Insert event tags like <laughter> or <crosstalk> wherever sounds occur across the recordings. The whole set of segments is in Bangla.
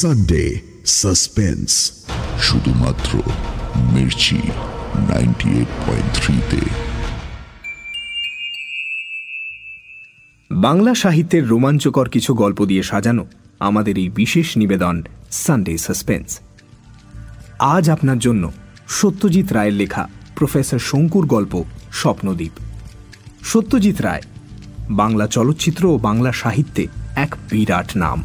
সানডে সাসপেন্স শুধুমাত্র মির্চি নাইনটি এইট পয়েন্ট থ্রিতে বাংলা সাহিত্যের রোমাঞ্চকর কিছু গল্প দিয়ে সাজানো আমাদের এই বিশেষ নিবেদন সানডে সাসপেন্স আজ আপনার জন্য সত্যজিৎ রায়ের লেখা প্রফেসর শঙ্কুর গল্প স্বপ্নদ্বীপ। সত্যজিৎ রায় বাংলা চলচ্চিত্র ও বাংলা সাহিত্যে এক বিরাট নাম।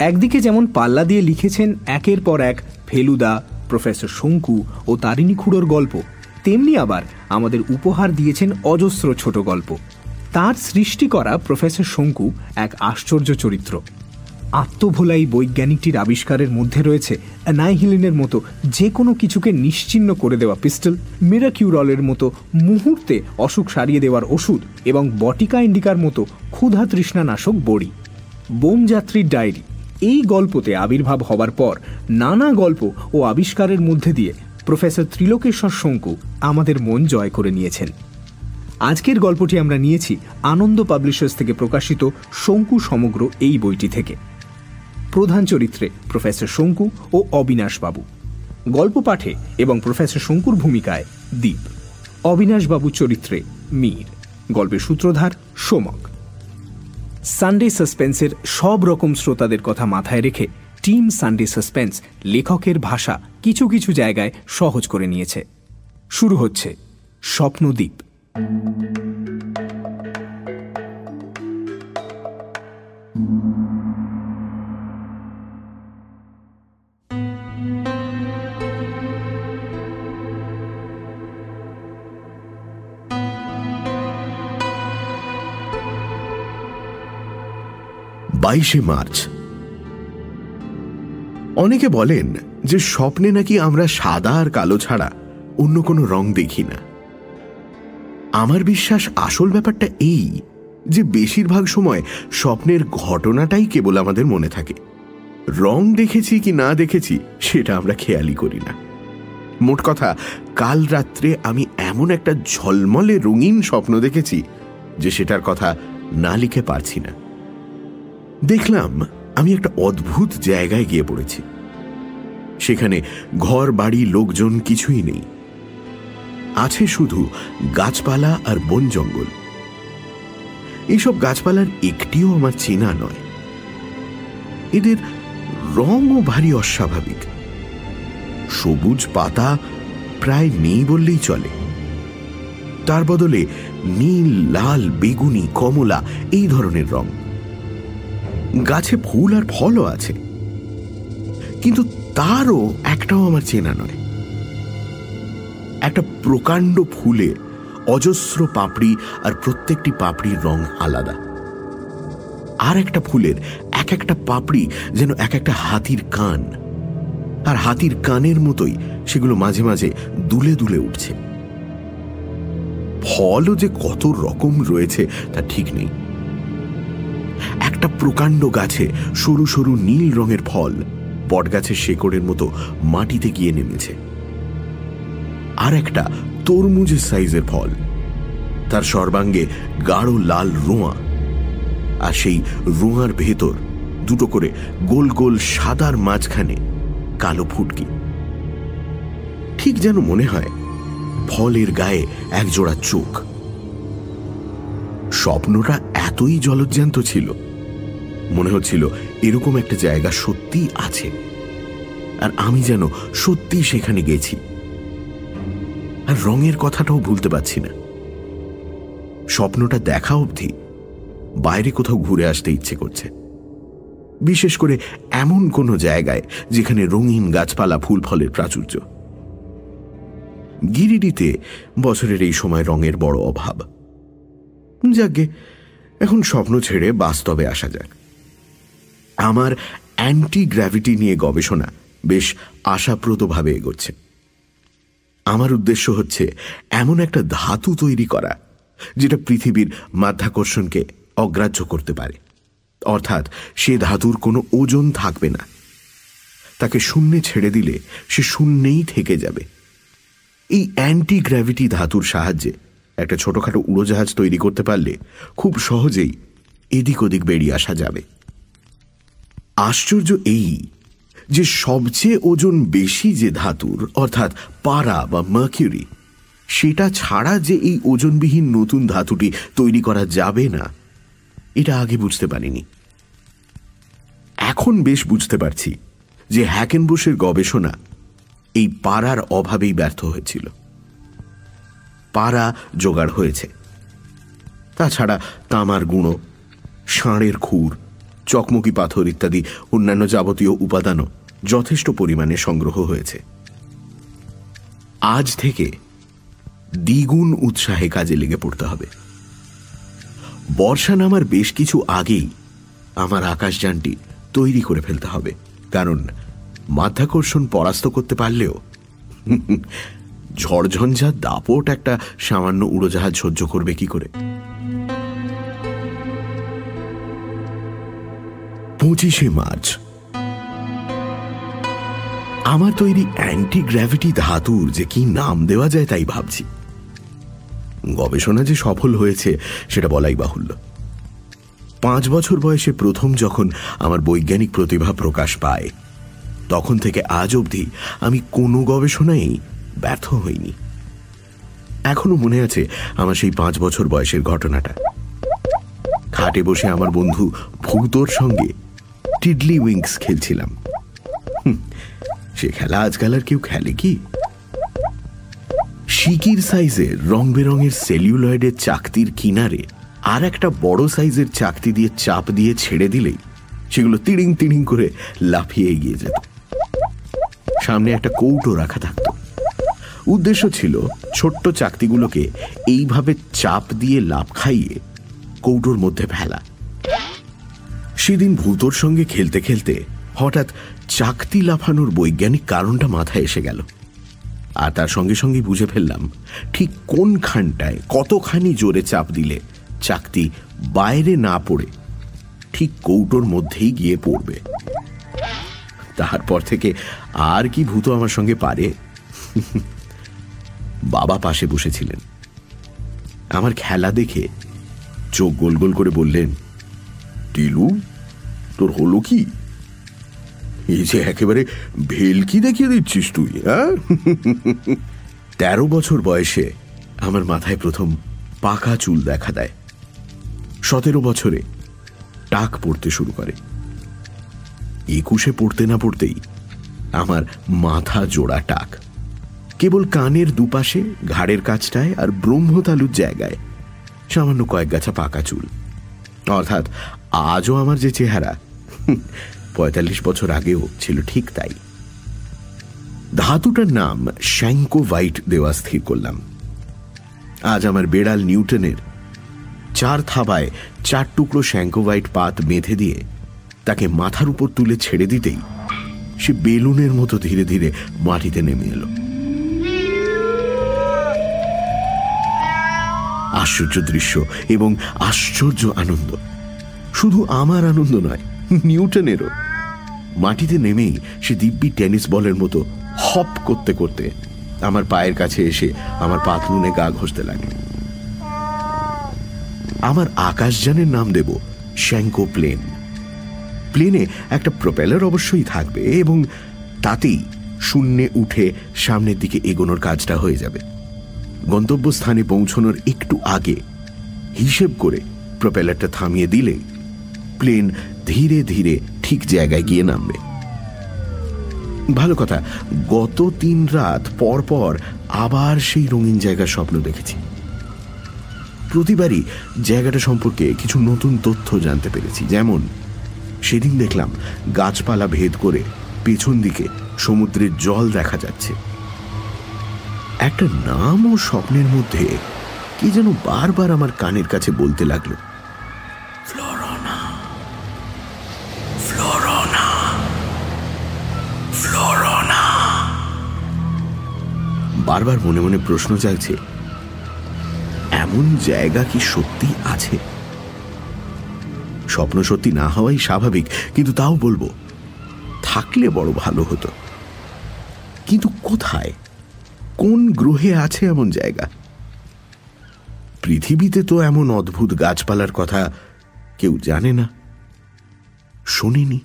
একদিকে যেমন পাল্লা দিয়ে লিখেছেন একের পর এক ফেলুদা, প্রফেসর শঙ্কু ও তারিণী খুড়োর গল্প, তেমনি আবার আমাদের উপহার দিয়েছেন অজস্র ছোট গল্প। তার সৃষ্টি করা প্রফেসর শঙ্কু এক আশ্চর্য চরিত্র। আত্মভোলাই বৈজ্ঞানিকটির আবিষ্কারের মধ্যে রয়েছে অ্যানাইহিলিনের মতো যে কোনো কিছুকে নিশ্চিন্ন করে দেওয়া পিস্টল, মিরাকিউরলের মতো মুহূর্তে অসুখ সারিয়ে দেওয়ার ওষুধ এবং বটিকা ইন্ডিকার মতো ক্ষুধা তৃষ্ণানাশক বড়ি। বোমযাত্রীর ডায়েরি। এই গল্পতে আবির্ভাব হবার পর নানা গল্প ও আবিষ্কারের মধ্যে দিয়ে প্রফেসর ত্রিলোকেশ্বর শঙ্কু আমাদের মন জয় করে নিয়েছেন। আজকের গল্পটি আমরা নিয়েছি আনন্দ পাবলিশার্স থেকে প্রকাশিত শঙ্কু সমগ্র এই বইটি থেকে। প্রধান চরিত্রে প্রফেসর শঙ্কু ও অবিনাশবাবু গল্প পাঠে এবং প্রফেসর শঙ্কুর ভূমিকায় দ্বীপ অবিনাশবাবুর চরিত্রে মীর। গল্পের সূত্রধার সোমক। সানডে সাসপেন্সের সব রকম শ্রোতাদের কথা মাথায় রেখে টিম সানডে সাসপেন্স লেখকের ভাষা কিছু কিছু জায়গায় সহজ করে নিয়েছে। শুরু হচ্ছে স্বপ্নদ্বীপ বাইশে মার্চ। অনেকে বলেন যে স্বপ্নে নাকি আমরা সাদা আর কালো ছাড়া অন্য কোনো রং দেখি না। আমার বিশ্বাস আসল ব্যাপারটা এই যে বেশিরভাগ সময় স্বপ্নের ঘটনাটাই কেবল আমাদের মনে থাকে। রং দেখেছি কি না দেখেছি সেটা আমরা খেয়ালই করি না। মোট কথা, কাল রাত্রে আমি এমন একটা ঝলমলে রঙিন স্বপ্ন দেখেছি যে সেটার কথা না লিখে পারছি না। দেখলাম আমি একটা অদ্ভুত জায়গায় গিয়ে পড়েছি। সেখানে ঘর, বাড়ি, লোকজন কিছুই নেই। আছে শুধু গাছপালা আর বন জঙ্গল। এইসব গাছপালার একটিও আমার চেনা নয়। এদের রঙও ভারী অস্বাভাবিক। সবুজ পাতা প্রায় নেই বললেই চলে। তার বদলে নীল, লাল, বেগুনি, কমলা এই ধরনের রং। গাছে ফুল আর ফলও আছে। কিন্তু তারও একটাও আমার চেনা নয়। একটা প্রকাণ্ড ফুলে অজস্র পাপড়ি আর প্রত্যেকটি পাপড়ির রং আলাদা। আর একটা ফুলের এক একটা পাপড়ি যেন এক একটা হাতির কান। আর হাতির কানের মতোই সেগুলো মাঝে মাঝে দুলে দুলে উঠছে। ফলও যে কত রকম রয়েছে তা ঠিক নেই। একটা প্রকাণ্ড গাছে সরু সরু নীল রঙের ফল বটগাছের শেকড়ের মতো মাটিতে গিয়ে নেমেছে। আর একটা তরমুজের সাইজের ফল, তার সর্বাঙ্গে গাঢ় লাল রোঁয়া আর সেই রোঁয়ার ভেতর দুটো করে গোল গোল সাদার মাঝখানে কালো ফুটকি। ঠিক যেন মনে হয় ফলের গায়ে একজোড়া চোখ। স্বপ্নটা এতই জলজ্যান্ত ছিল মনে হচ্ছিল এরকম একটা জায়গা সত্যিই আছে। আর আমি যেন সত্যি সেখানে গেছি। আর রঙের কথাটাও ভুলতে পারছি না। স্বপ্নটা দেখা অবধি বাইরে কোথাও ঘুরে আসতে ইচ্ছে করছে। বিশেষ করে এমন কোনো জায়গায় যেখানে রঙিন গাছপালা, ফুল ফলের প্রাচুর্য। গিরিডিতে বছরের এই সময় রঙের বড় অভাব। যাকে এখন স্বপ্ন ছেড়ে বাস্তবে আসা যাক। আমার অ্যান্টি গ্র্যাভিটি নিয়ে গবেষণা বেশ আশাপ্রদভাবে এগোচ্ছে। আমার উদ্দেশ্য হচ্ছে এমন একটা ধাতু তৈরি করা, যেটা পৃথিবীর মাধ্যাকর্ষণকে অগ্রাহ্য করতে পারে। অর্থাৎ সে ধাতুর কোনো ওজন থাকবে না। তাকে শূন্যে ছেড়ে দিলে সে শূন্যেই থেকে যাবে। এই অ্যান্টি গ্র্যাভিটি ধাতুর সাহায্যে একটা ছোটখাটো উড়োজাহাজ তৈরি করতে পারলে খুব সহজেই এদিক ওদিক বেরিয়ে আসা যাবে। আশ্চর্য এই যে সবচেয়ে ওজন বেশি যে ধাতুর, অর্থাৎ পারা বা মার্কিউরি, সেটা ছাড়া যে এই ওজনবিহীন নতুন ধাতুটি তৈরি করা যাবে না, এটা আগে বুঝতে পারিনি। এখন বেশ বুঝতে পারছি যে হ্যাকেনবুশের গবেষণা এই পাড়ার অভাবেই ব্যর্থ হয়েছিল। পাড়া জোগাড় হয়েছে। তাছাড়া তামার গুঁড়ো, ষাঁড়ের খুর চকমকি, পাথর ইত্যাদি অন্যান্য যাবতীয় উপাদানও যথেষ্ট পরিমাণে সংগ্রহ হয়েছে। আজ থেকে দ্বিগুণ উৎসাহে কাজে লেগে পড়তে হবে। বর্ষা নামার বেশ কিছু আগেই আমার আকাশযানটি তৈরি করে ফেলতে হবে। কারণ মাধ্যাকর্ষণ পরাস্ত করতে পারলেও <laughs> ঝড়ঝঞ্ঝা, দাপট একটা সামান্য উড়োজাহাজ সহ্য করবে কি করে? পঁচিশে মার্চ। আমার তৈরি অ্যান্টি গ্র্যাভিটি ধাতুর যে কি নাম দেওয়া যায় তাই ভাবছি। গবেষণা যে সফল হয়েছে, সেটা বলাই বাহুল্য। পাঁচ বছর বয়সে প্রথম যখন আমার বৈজ্ঞানিক প্রতিভা প্রকাশ পায়, তখন থেকে আজ অবধি আমি কোনো গবেষণায় ব্যর্থ হইনি। এখনও মনে আছে আমার সেই পাঁচ বছর বয়সের ঘটনাটা। খাটে বসে আমার বন্ধু ভূতর সঙ্গে টিডলি উইংস খেলছিলাম। সে খেলা আজকাল আর কেউ খেলে কি? শিকির সাইজের রং বেরঙের সেলিউলয়েডের চাকতির কিনারে আর একটা বড় সাইজের চাকতি দিয়ে চাপ দিয়ে ছেড়ে দিলেই সেগুলো তিড়িং তিড়িং করে লাফিয়ে এগিয়ে যেত। সামনে একটা কৌটো রাখা থাকত। উদ্দেশ্য ছিল ছোট্ট চাকতিগুলোকে এইভাবে চাপ দিয়ে লাভ খাইয়ে কৌটোর মধ্যে ফেলা। সেদিন ভূতর সঙ্গে খেলতে খেলতে হঠাৎ চাকতি লাফানোর বৈজ্ঞানিক কারণটা মাথায় এসে গেল। আর তার সঙ্গে সঙ্গে বুঝে ফেললাম, ঠিক কোনখানটায় কতখানি জোরে চাপ দিলে চাকতি বাইরে না পড়ে, ঠিক কৌটোর মধ্যেই গিয়ে পড়বে। তারপর থেকে আর কি ভূত আমার সঙ্গে পারে? বাবা পাশে বসেছিলেন। আমার খেলা দেখে চোখ গোল গোল করে বললেন, টিলু তোর হলো কি? এই যে একেবারে ভেলকি দেখিয়ে দিচ্ছিস তুই হ্যাঁ তেরো বছর বয়সে আমার মাথায় প্রথম পাকা চুল দেখা দেয়। সতেরো বছরে টাক পড়তে শুরু করে। একুশে পড়তে না পড়তেই আমার মাথা জোড়া টাক। কেবল কানের দুপাশে, ঘাড়ের কাছটায় আর ব্রহ্মতালুর জায়গায় সামান্য কয়েক গাছা পাকা চুল। অর্থাৎ আজও আমার যে চেহারা পঁয়তাল্লিশ বছর আগেও ছিল ঠিক তাই। ধাতুটার নাম শ্যাঙ্কো হোয়াইট দেওয়া স্থির করলাম। আজ আমার বেড়াল নিউটনের চার থাবায় চার টুকরো শ্যাঙ্কো হোয়াইট পাত বেঁধে দিয়ে তাকে মাথার উপর তুলে ছেড়ে দিতেই সে বেলুনের মতো ধীরে ধীরে মাটিতে নেমে এলো। আশ্চর্য দৃশ্য এবং আশ্চর্য আনন্দ। শুধু আমার আনন্দ নয় নিউটনেরও। মাটিতে নেমেই সে দিব্যি টেনিস বলের মতো হপ করতে করতে আমার পায়ের কাছে এসে আমার পাতলুনে গা ঘষতে লাগে আমার আকাশযানের নাম দেব শ্যাঙ্কো প্লেন। প্লেনে একটা প্রোপেলার অবশ্যই থাকবে এবং তাতেই শূন্যে উঠে সামনের দিকে এগোনোর কাজটা হয়ে যাবে। গন্তব্যস্থানে পৌঁছনোর একটু আগে হিসেব করে প্রোপেলারটা থামিয়ে দিলে প্লেন ধীরে ধীরে ঠিক জায়গায় গিয়ে নামবে। ভালো কথা, গত তিন রাত পর পর আবার সেই রঙিন জায়গার স্বপ্ন দেখেছি। প্রতিবারই জায়গাটা সম্পর্কে কিছু নতুন তথ্য জানতে পেরেছি। যেমন, সেদিন দেখলাম গাছপালা ভেদ করে পেছন দিকে সমুদ্রের জল দেখা যাচ্ছে। একটা নাম ও স্বপ্নের মধ্যে কি যেন বারবার আমার কানের কাছে বলতে লাগল। বারবার মনে মনে প্রশ্ন জাগছে, এমন জায়গা কি সত্যি আছে? স্বপ্ন সত্যি না হওয়াই স্বাভাবিক, কিন্তু তাও বলব, থাকলে বড় ভালো হতো। কিন্তু কোথায়? কোন গ্রহে আছে এমন জায়গা? পৃথিবীতে তো এমন অদ্ভুত গাছপালার কথা কেউ জানে না, শোনেনি।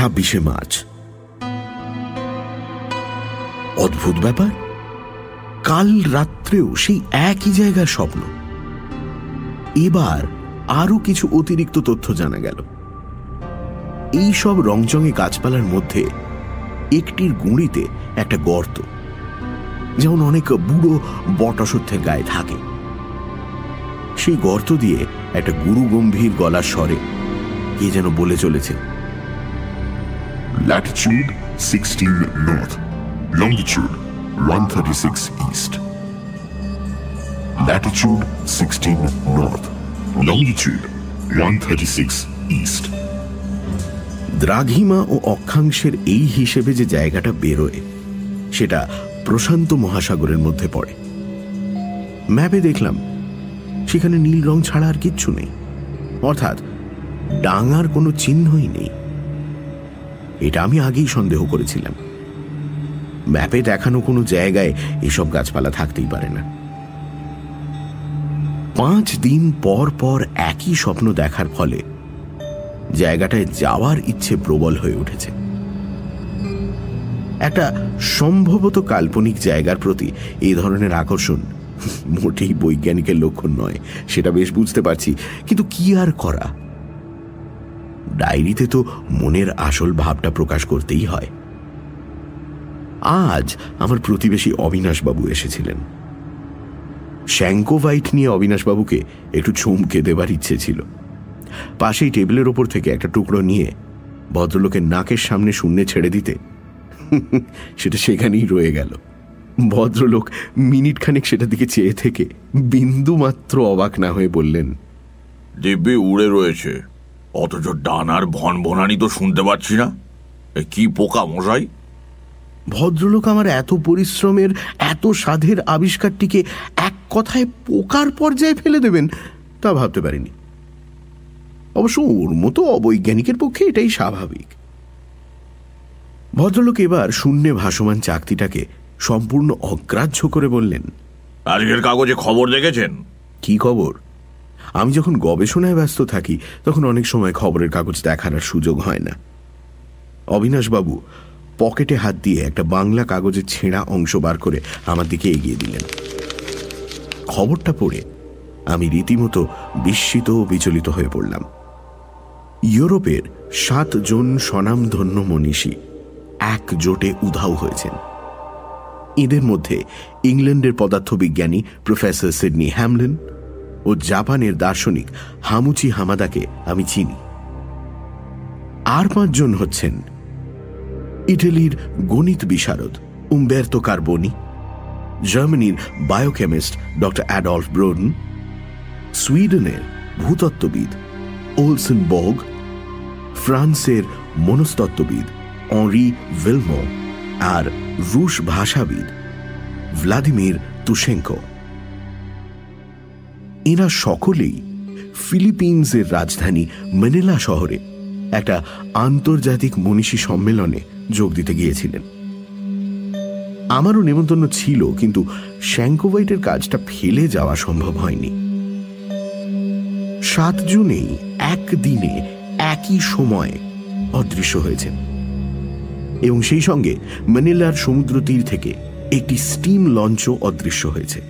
ছাব্বিশে মার্চ। অদ্ভুত ব্যাপার। কাল রাত্রেও সেই একই জায়গার স্বপ্ন। এবার আরও কিছু অতিরিক্ত তথ্য জানা গেল। এই সব রংচঙে গাছপালার মধ্যে একটির গুঁড়িতে একটা গর্ত, যেমন অনেক বুড়ো বটসত্যের গায়ে থাকে। সেই গর্ত দিয়ে একটা গুরু গম্ভীর গলার স্বরে, কে যেন বলে চলেছে। One thirty six east latitude sixteen north longitude one thirty six east দ্রাঘিমা ও অক্ষাংশের এই হিসেবে যে জায়গাটা বেরোয়, সেটা প্রশান্ত মহাসাগরের মধ্যে পড়ে। ম্যাপে দেখলাম, সেখানে নীল রং ছাড়া আর কিচ্ছু নেই। অর্থাৎ ডাঙার কোনো চিহ্নই নেই। এটা আমি আগেই সন্দেহ করেছিলাম। ম্যাপে দেখানো কোনো জায়গায় এসব গাছপালা থাকতেই পারে না। পাঁচ দিন পর পর একই স্বপ্ন দেখার ফলে জায়গাটায় যাওয়ার ইচ্ছে প্রবল হয়ে উঠেছে। একটা সম্ভবত কাল্পনিক জায়গার প্রতি এই ধরনের আকর্ষণ মোটেই বৈজ্ঞানিকের লক্ষণ নয়, সেটা বেশ বুঝতে পারছি, কিন্তু কি আর করা? ডায়েরিতে তো মনের আসল ভাবটা প্রকাশ করতেই হয়। আজ আমার প্রতিবেশী অবিনাশবাবু এসেছিলেন। শ্যাঙ্কোভাইট নিয়ে অবিনাশবাবুকে একটু চমকে দেবার ইচ্ছে ছিল। পাশেই টেবিলের ওপর থেকে একটা টুকরো নিয়ে ভদ্রলোকের নাকের সামনে শূন্যে ছেড়ে দিতে <laughs> সেটা সেখানেই রয়ে গেল। ভদ্রলোক মিনিট খানেক সেটার দিকে চেয়ে থেকে বিন্দু মাত্র অবাক না হয়ে বললেন, দিব্যি উড়ে রয়েছে। অথচ ডানার ভন ভনানি তো শুনতে পাচ্ছি না। এ কি পোকা মশাই? ভদ্রলোক আমার এত পরিশ্রমের এত সাধের আবিষ্কারটিকে এক কথায় পোকার পর্যায়ে ফেলে দেবেন তা ভাবতে পারিনি। অবশ্য ওর মতো অবৈজ্ঞানিকের পক্ষে এটাই স্বাভাবিক। ভদ্রলোক এবার শূন্যে ভাসমান চাকতিটাকে সম্পূর্ণ অগ্রাহ্য করে বললেন আজকের কাগজে খবর দেখেছেন? কি খবর? আমি যখন গবেষণায় ব্যস্ত থাকি, তখন অনেক সময় খবরের কাগজ দেখার আর সুযোগ হয় না। অবিনাশবাবু, পকেটে হাত দিয়ে একটা বাংলা কাগজের ছেঁড়া অংশ বার করে আমার দিকে এগিয়ে দিলেন। খবরটা পড়ে আমি রীতিমতো বিস্মিত ও বিচলিত হয়ে পড়লাম। ইউরোপের সাতজন স্বনামধন্য মনীষী একজোটে উধাও হয়েছেন। এদের মধ্যে ইংল্যান্ডের পদার্থবিজ্ঞানী প্রফেসর সিডনি হ্যামলিন ও জাপানের দার্শনিক হামুচি হামাদাকে আমি চিনি। আর পাঁচজন হচ্ছেন ইটালির গণিত বিশারদ উম্বের্তো কার্বনি, জার্মানির বায়োকেমিস্ট ডক্টর অ্যাডলফ ব্রোডন, সুইডেনের ভূতত্ত্ববিদ ওলসন বগ ফ্রান্সের মনস্তত্ত্ববিদ অঁরি ভিলমো আর রুশ ভাষাবিদ ভ্লাদিমির তুশেঙ্কো এরা সকলেই ফিলিপিন্সের রাজধানী ম্যানিলা শহরে একটা আন্তর্জাতিক মনীষী সম্মেলনে যোগ দিতে গিয়েছিলেন। আমারও নেমন্তন্ন ছিল, কিন্তু শ্যাঙ্কোভাইটের কাজটা ফেলে যাওয়া সম্ভব হয়নি। সাত জুনেই একদিনে একই সময়ে অদৃশ্য হয়েছেন এবং সেই সঙ্গে ম্যানিলার সমুদ্র তীর থেকে একটি স্টিম লঞ্চও অদৃশ্য হয়েছে।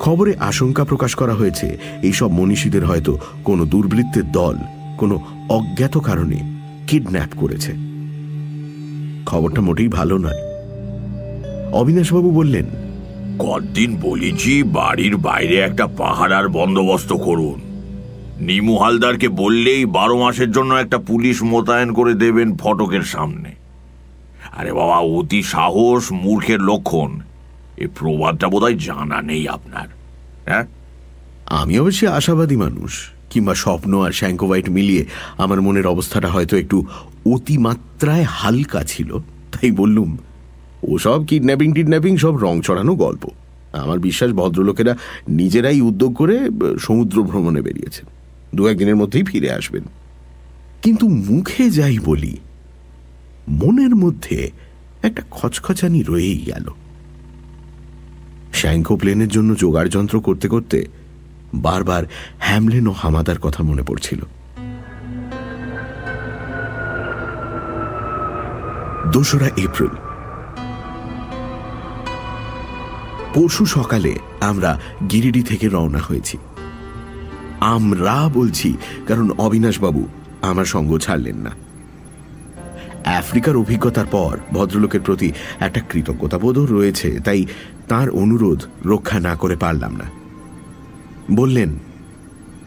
খবরে আশঙ্কা প্রকাশ করা হয়েছে, এইসব মনীষীদের হয়তো কোনো দুর্বৃত্তের দল, কোনো অজ্ঞাত কারণে কিডন্যাপ করেছে। খবরটা মোটেই ভালো নয়। অবিনাশবাবু বললেন কদিন বলেছি, বাড়ির বাইরে একটা পাহারার বন্দোবস্ত করুন। নিমু হালদারকে বললেই বারো মাসের জন্য একটা পুলিশ মোতায়েন করে দেবেন ফটকের সামনে। আরে বাবা, অতি সাহস, মূর্খের লক্ষণ। এই প্রবাদটা বোধহয় জানা নেই আপনার হ্যাঁ? আমি অবশ্যই আশাবাদী মানুষ, কিংবা স্বপ্ন আর শ্যাঙ্কোভাইট মিলিয়ে আমার মনের অবস্থাটা হয়তো একটু অতিমাত্রায় হালকা ছিল, তাই বললুম, ওসব কিডন্যাপিং টিডন্যাপিং সব রং চড়ানো গল্প। আমার বিশ্বাস ভদ্রলোকেরা নিজেরাই উদ্যোগ করে সমুদ্র ভ্রমণে বেরিয়েছেন দু একদিনের মধ্যেই ফিরে আসবেন। কিন্তু মুখে যাই বলি, মনের মধ্যে একটা খচখচানি রয়েই গেল। শ্যাঙ্কো প্লেনের জন্য জোগাড় যন্ত্র করতে করতে বারবার হ্যামলেন ও হামাদার কথা মনে পড়ছিল। দোসরা এপ্রিল। পরশু সকালে আমরা গিরিডি থেকে রওনা হয়েছি। আমরা বলছি, কারণ অবিনাশবাবু আমার সঙ্গ ছাড়লেন না। আফ্রিকার অভিজ্ঞতার পর ভদ্রলোকের প্রতি একটা কৃতজ্ঞতাবোধও রয়েছে, তাই তার অনুরোধ রক্ষা না করে পারলাম না। বললেন,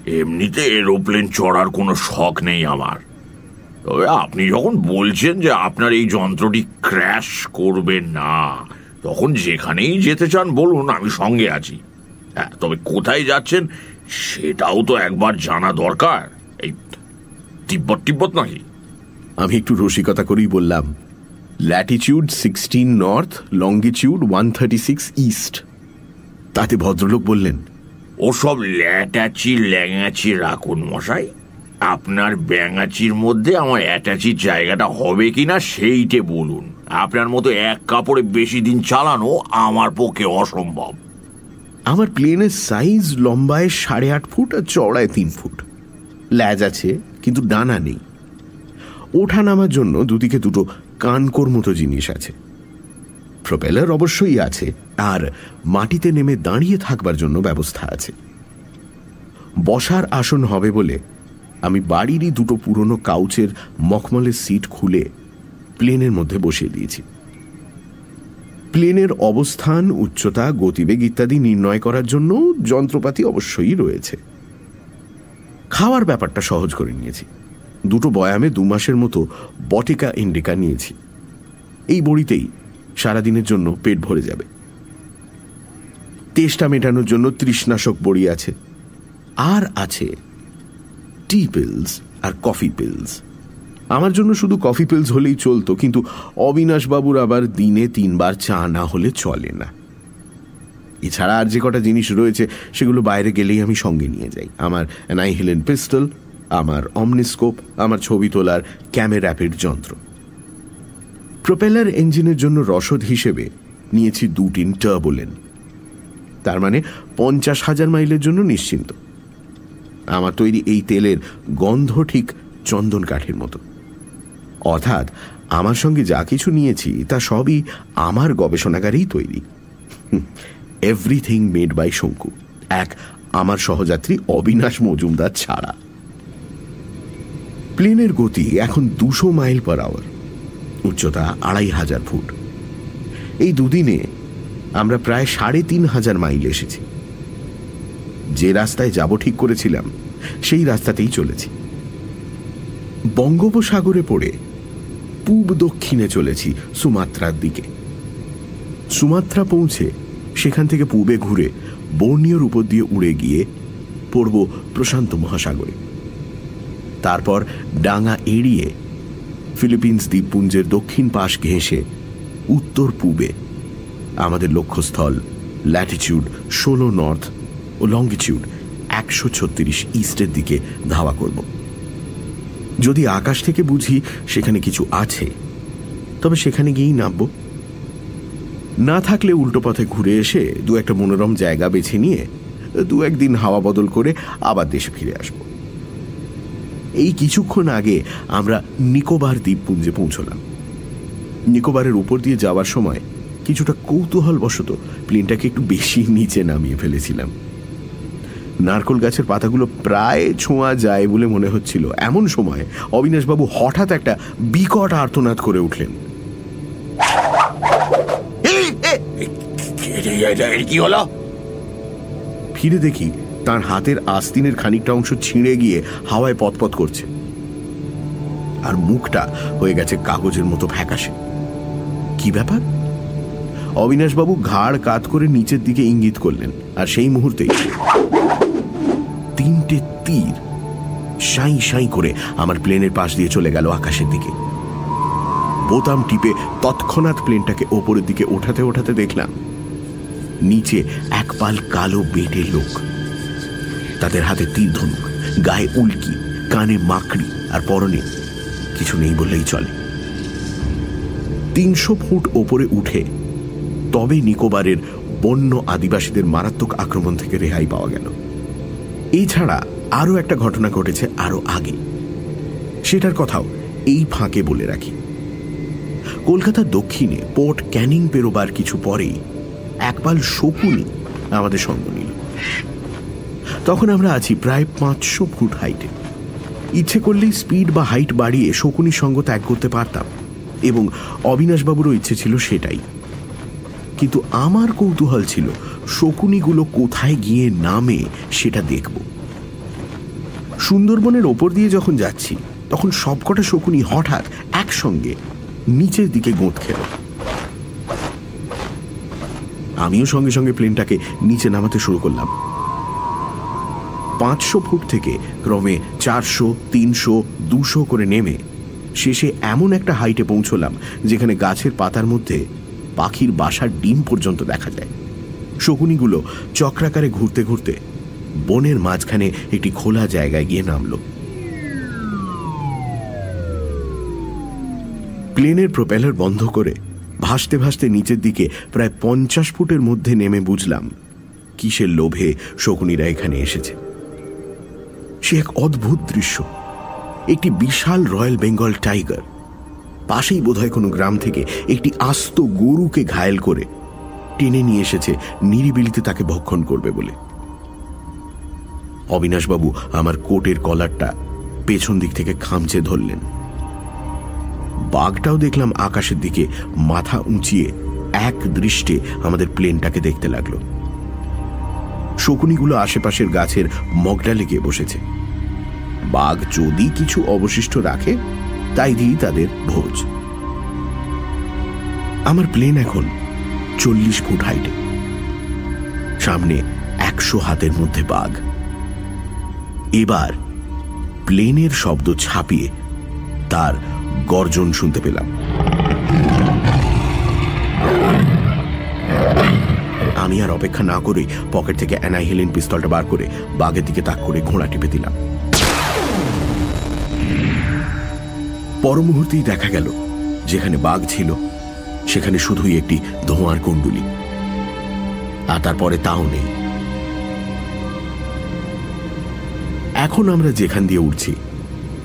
এমনিতে এরোপ্লেন চড়ার কোনো শখ নেই আমার। তবে আপনি যখন বলছেন যে আপনার এই যন্ত্রটি ক্র্যাশ করবে না, তখন যেখানেই যেতে চান বলুন, আমি সঙ্গে আছি। হ্যাঁ তবে কোথায় যাচ্ছেন সেটাও তো একবার জানা দরকার। এই তিব্বত তিব্বত নাকি? আমি একটু রসিকতা করেই বললাম। Latitude sixteen north longitude one thirty six east তাতে ভদ্রলোক বললেন ওসব ল্যাটাচি ল্যাঙাচি রাখুন মশাই আপনার ব্যাঙাচির মধ্যে আমার অ্যাটাচির জায়গাটা হবে কিনা সেইটে বলুন। আপনার মতো এক কাপড়ে বেশি দিন চালানো আমার পক্ষে অসম্ভব। আমার প্লেনের সাইজ লম্বায় সাড়ে আট ফুট আর চওড়ায় তিন ফুট। ল্যাজ আছে কিন্তু ডানা নেই। ওঠা নামার জন্য দুদিকে দুটো কানকোর মতো জিনিস আছে। প্রপেলার অবশ্যই আছে, আর মাটিতে নেমে দাঁড়িয়ে থাকবার জন্য ব্যবস্থা আছে। বসার আসন হবে বলে আমি বাড়িরই দুটো পুরনো কাউচের মখমলের সিট খুলে প্লেনের মধ্যে বসিয়ে দিয়েছি। প্লেনের অবস্থান, উচ্চতা, গতিবেগ ইত্যাদি নির্ণয় করার জন্য যন্ত্রপাতি অবশ্যই রয়েছে। খাওয়ার ব্যাপারটা সহজ করে নিয়েছি। দুটো বয়ামে দু মাসের মতো বটিকা ইন্ডিকা নিয়েছি। এই বড়িতেই সারাদিনের জন্য পেট ভরে যাবে। তেষ্টা মেটানোর জন্য তৃষ্ণাশক বড়ি আছে। আর আছে টি পিলস আর কফি পিলস আমার জন্য শুধু কফি পিলস হলেই চলতো, কিন্তু অবিনাশবাবুর আবার দিনে তিনবার চা না হলে চলে না। এছাড়া আর যে কটা জিনিস রয়েছে, সেগুলো বাইরে গেলেই আমি সঙ্গে নিয়ে যাই। আমার অ্যানাইহিলেন পিস্টল আমার অমনিস্কোপ আমার ছবি তোলার ক্যামেরাপের যন্ত্র। প্রোপেলার ইঞ্জিনের জন্য রসদ হিসেবে নিয়েছি দু টিন টার্বোলেন তার মানে পঞ্চাশ হাজার মাইলের জন্য নিশ্চিন্ত। আমার তৈরি এই তেলের গন্ধ ঠিক চন্দন কাঠের মতো। অর্থাৎ আমার সঙ্গে যা কিছু নিয়েছি, তা সবই আমার গবেষণাগারেই তৈরি। Everything made by Shonku. এক, আমার সহযাত্রী অবিনাশ মজুমদার ছাড়া। প্লেনের গতি এখন দুশো মাইল পার আওয়ার। উচ্চতা আড়াই হাজার ফুট। এই দুদিনে আমরা প্রায় সাড়ে তিন হাজার মাইল এসেছি। যে রাস্তায় যাব ঠিক করেছিলাম, সেই রাস্তাতেই চলেছি। বঙ্গোপসাগরে পড়ে পূব দক্ষিণে চলেছি সুমাত্রার দিকে। সুমাত্রা পৌঁছে সেখান থেকে পূবে ঘুরে বর্ণীয়র উপর দিয়ে উড়ে গিয়ে পড়ব প্রশান্ত মহাসাগরে। তারপর ডাঙা এড়িয়ে ফিলিপিন্স দ্বীপপুঞ্জের দক্ষিণ পাশ ঘেঁষে উত্তর পূবে আমাদের লক্ষ্যস্থল ল্যাটিচিউড ষোলো নর্থ ও লঙ্গিচিউড একশো ছত্রিশ ইস্টের দিকে ধাওয়া করব। যদি আকাশ থেকে বুঝি সেখানে কিছু আছে, তবে সেখানে গিয়েই নামব। না থাকলে উল্টো পথে ঘুরে এসে দু একটা মনোরম জায়গা বেছে নিয়ে দু একদিন হাওয়া বদল করে আবার দেশে ফিরে আসব। এই কিছুক্ষণ আগে আমরা নিকোবার দ্বীপপুঞ্জে পৌঁছলাম। নিকোবারের উপর দিয়ে যাওয়ার সময় কিছুটা কৌতূহলবশত প্লেনটাকে একটু বেশি নিচে নামিয়ে ফেলেছিলাম। নারকল গাছের পাতাগুলো প্রায় ছোঁয়া যায় বলে মনে হচ্ছিল। এমন সময় অবিনাশবাবু হঠাৎ একটা বিকট আর্তনাদ করে উঠলেন। কি হলো? ফিরে দেখি তার হাতের আস্তিনের খানিকটা অংশ ছিঁড়ে গিয়ে হাওয়ায় পথপথ করছে। আর মুখটা হয়ে গেছে কাগজের মতো ফ্যাকাশে। কি ব্যাপার? অবিনাশবাবু ঘাড় কাত করে নিচের দিকে ইঙ্গিত করলেন, আর সেই মুহূর্তেই তিনটে তীর সাই সাই করে আমার প্লেনের পাশ দিয়ে চলে গেল আকাশের দিকে। বোতাম টিপে তৎক্ষণাৎ প্লেনটাকে ওপরের দিকে ওঠাতে ওঠাতে দেখলাম, নিচে এক পাল কালো বেটে লোক। তাদের হাতে তীর ধনুক, গায়ে উল্কি, কানে মাকড়ি আর পরনে কিছু নেই বললেই চলে। তিনশো ফুট ওপরে উঠে তবে নিকোবারের বন্য আদিবাসীদের মারাত্মক আক্রমণ থেকে রেহাই পাওয়া গেল। এছাড়া আরও একটা ঘটনা ঘটেছে আরও আগে। সেটার কথাও এই ফাঁকে বলে রাখি। কলকাতার দক্ষিণে পোর্ট ক্যানিং পেরোবার কিছু পরেই একপাল শকুনি আমাদের সঙ্গ নিল। তখন আমরা আছি প্রায় পাঁচশো ফুট হাইটে ইচ্ছে করলেই স্পিড বা হাইট বাড়িয়ে শকুনির সঙ্গ ত্যাগ করতে পারতাম, এবং অবিনাশবাবুরও ইচ্ছে ছিল সেটাই। কিন্তু আমার কৌতূহল ছিল, শকুনিগুলো কোথায় গিয়ে নামে সেটা দেখব। সুন্দরবনের ওপর দিয়ে যখন যাচ্ছি, তখন সবকটা শকুনি হঠাৎ একসঙ্গে নিচের দিকে গোঁত খেল। আমিও সঙ্গে সঙ্গে প্লেনটাকে নিচে নামাতে শুরু করলাম। পাঁচশো ফুট থেকে ক্রমে চারশো, তিনশো, দুশো করে নেমে শেষে এমন একটা হাইটে পৌঁছলাম যেখানে গাছের পাতার মধ্যে পাখির বাসার ডিম পর্যন্ত দেখা যায়। শকুনিগুলো চক্রাকারে ঘুরতে ঘুরতে বনের মাঝখানে একটি খোলা জায়গায় গিয়ে নামল। প্লেনের প্রোপেলার বন্ধ করে ভাসতে ভাসতে নিচের দিকে প্রায় পঞ্চাশ ফুটের মধ্যে নেমে বুঝলাম, কিসের লোভে শকুনিরা এখানে এসেছে। সে এক অদ্ভুত দৃশ্য। একটি বিশাল রয়্যাল বেঙ্গল টাইগার। পাশেই বোধহয় কোনো গ্রাম থেকে একটি আস্ত গরুকে ঘায়েল করে টেনে নিয়ে এসেছে, নিরিবিলিতে তাকে ভক্ষণ করবে বলে। অবিনাশবাবু আমার কোটের কলারটা পেছন দিক থেকে খামচে ধরলেন। বাঘটাও দেখলাম আকাশের দিকে মাথা উঁচিয়ে এক দৃষ্টে আমাদের প্লেনটাকে দেখতে লাগল। শকুনিগুলো আশেপাশের গাছের মগডালে গিয়ে বসেছে। বাঘ যদি কিছু অবশিষ্ট রাখে, তাই দিই তাদের ভোজ। আমার প্লেন এখন চল্লিশ ফুট হাইটে। সামনে একশো হাতের মধ্যে বাঘ। এবার প্লেনের শব্দ ছাপিয়ে তার গর্জন শুনতে পেলাম। আমি আর অপেক্ষা না করে পকেট থেকে অ্যানাইহেলিন পিস্তলটা বার করে বাঘের দিকে তাক করে ঘোড়া টিপে দিলাম। পর মুহূর্তেই দেখা গেল, যেখানে বাঘ ছিল, সেখানে শুধুই একটি ধোঁয়ার কুণ্ডুলি। আর তারপরে তাও নেই। এখন আমরা যেখান দিয়ে উঠছি,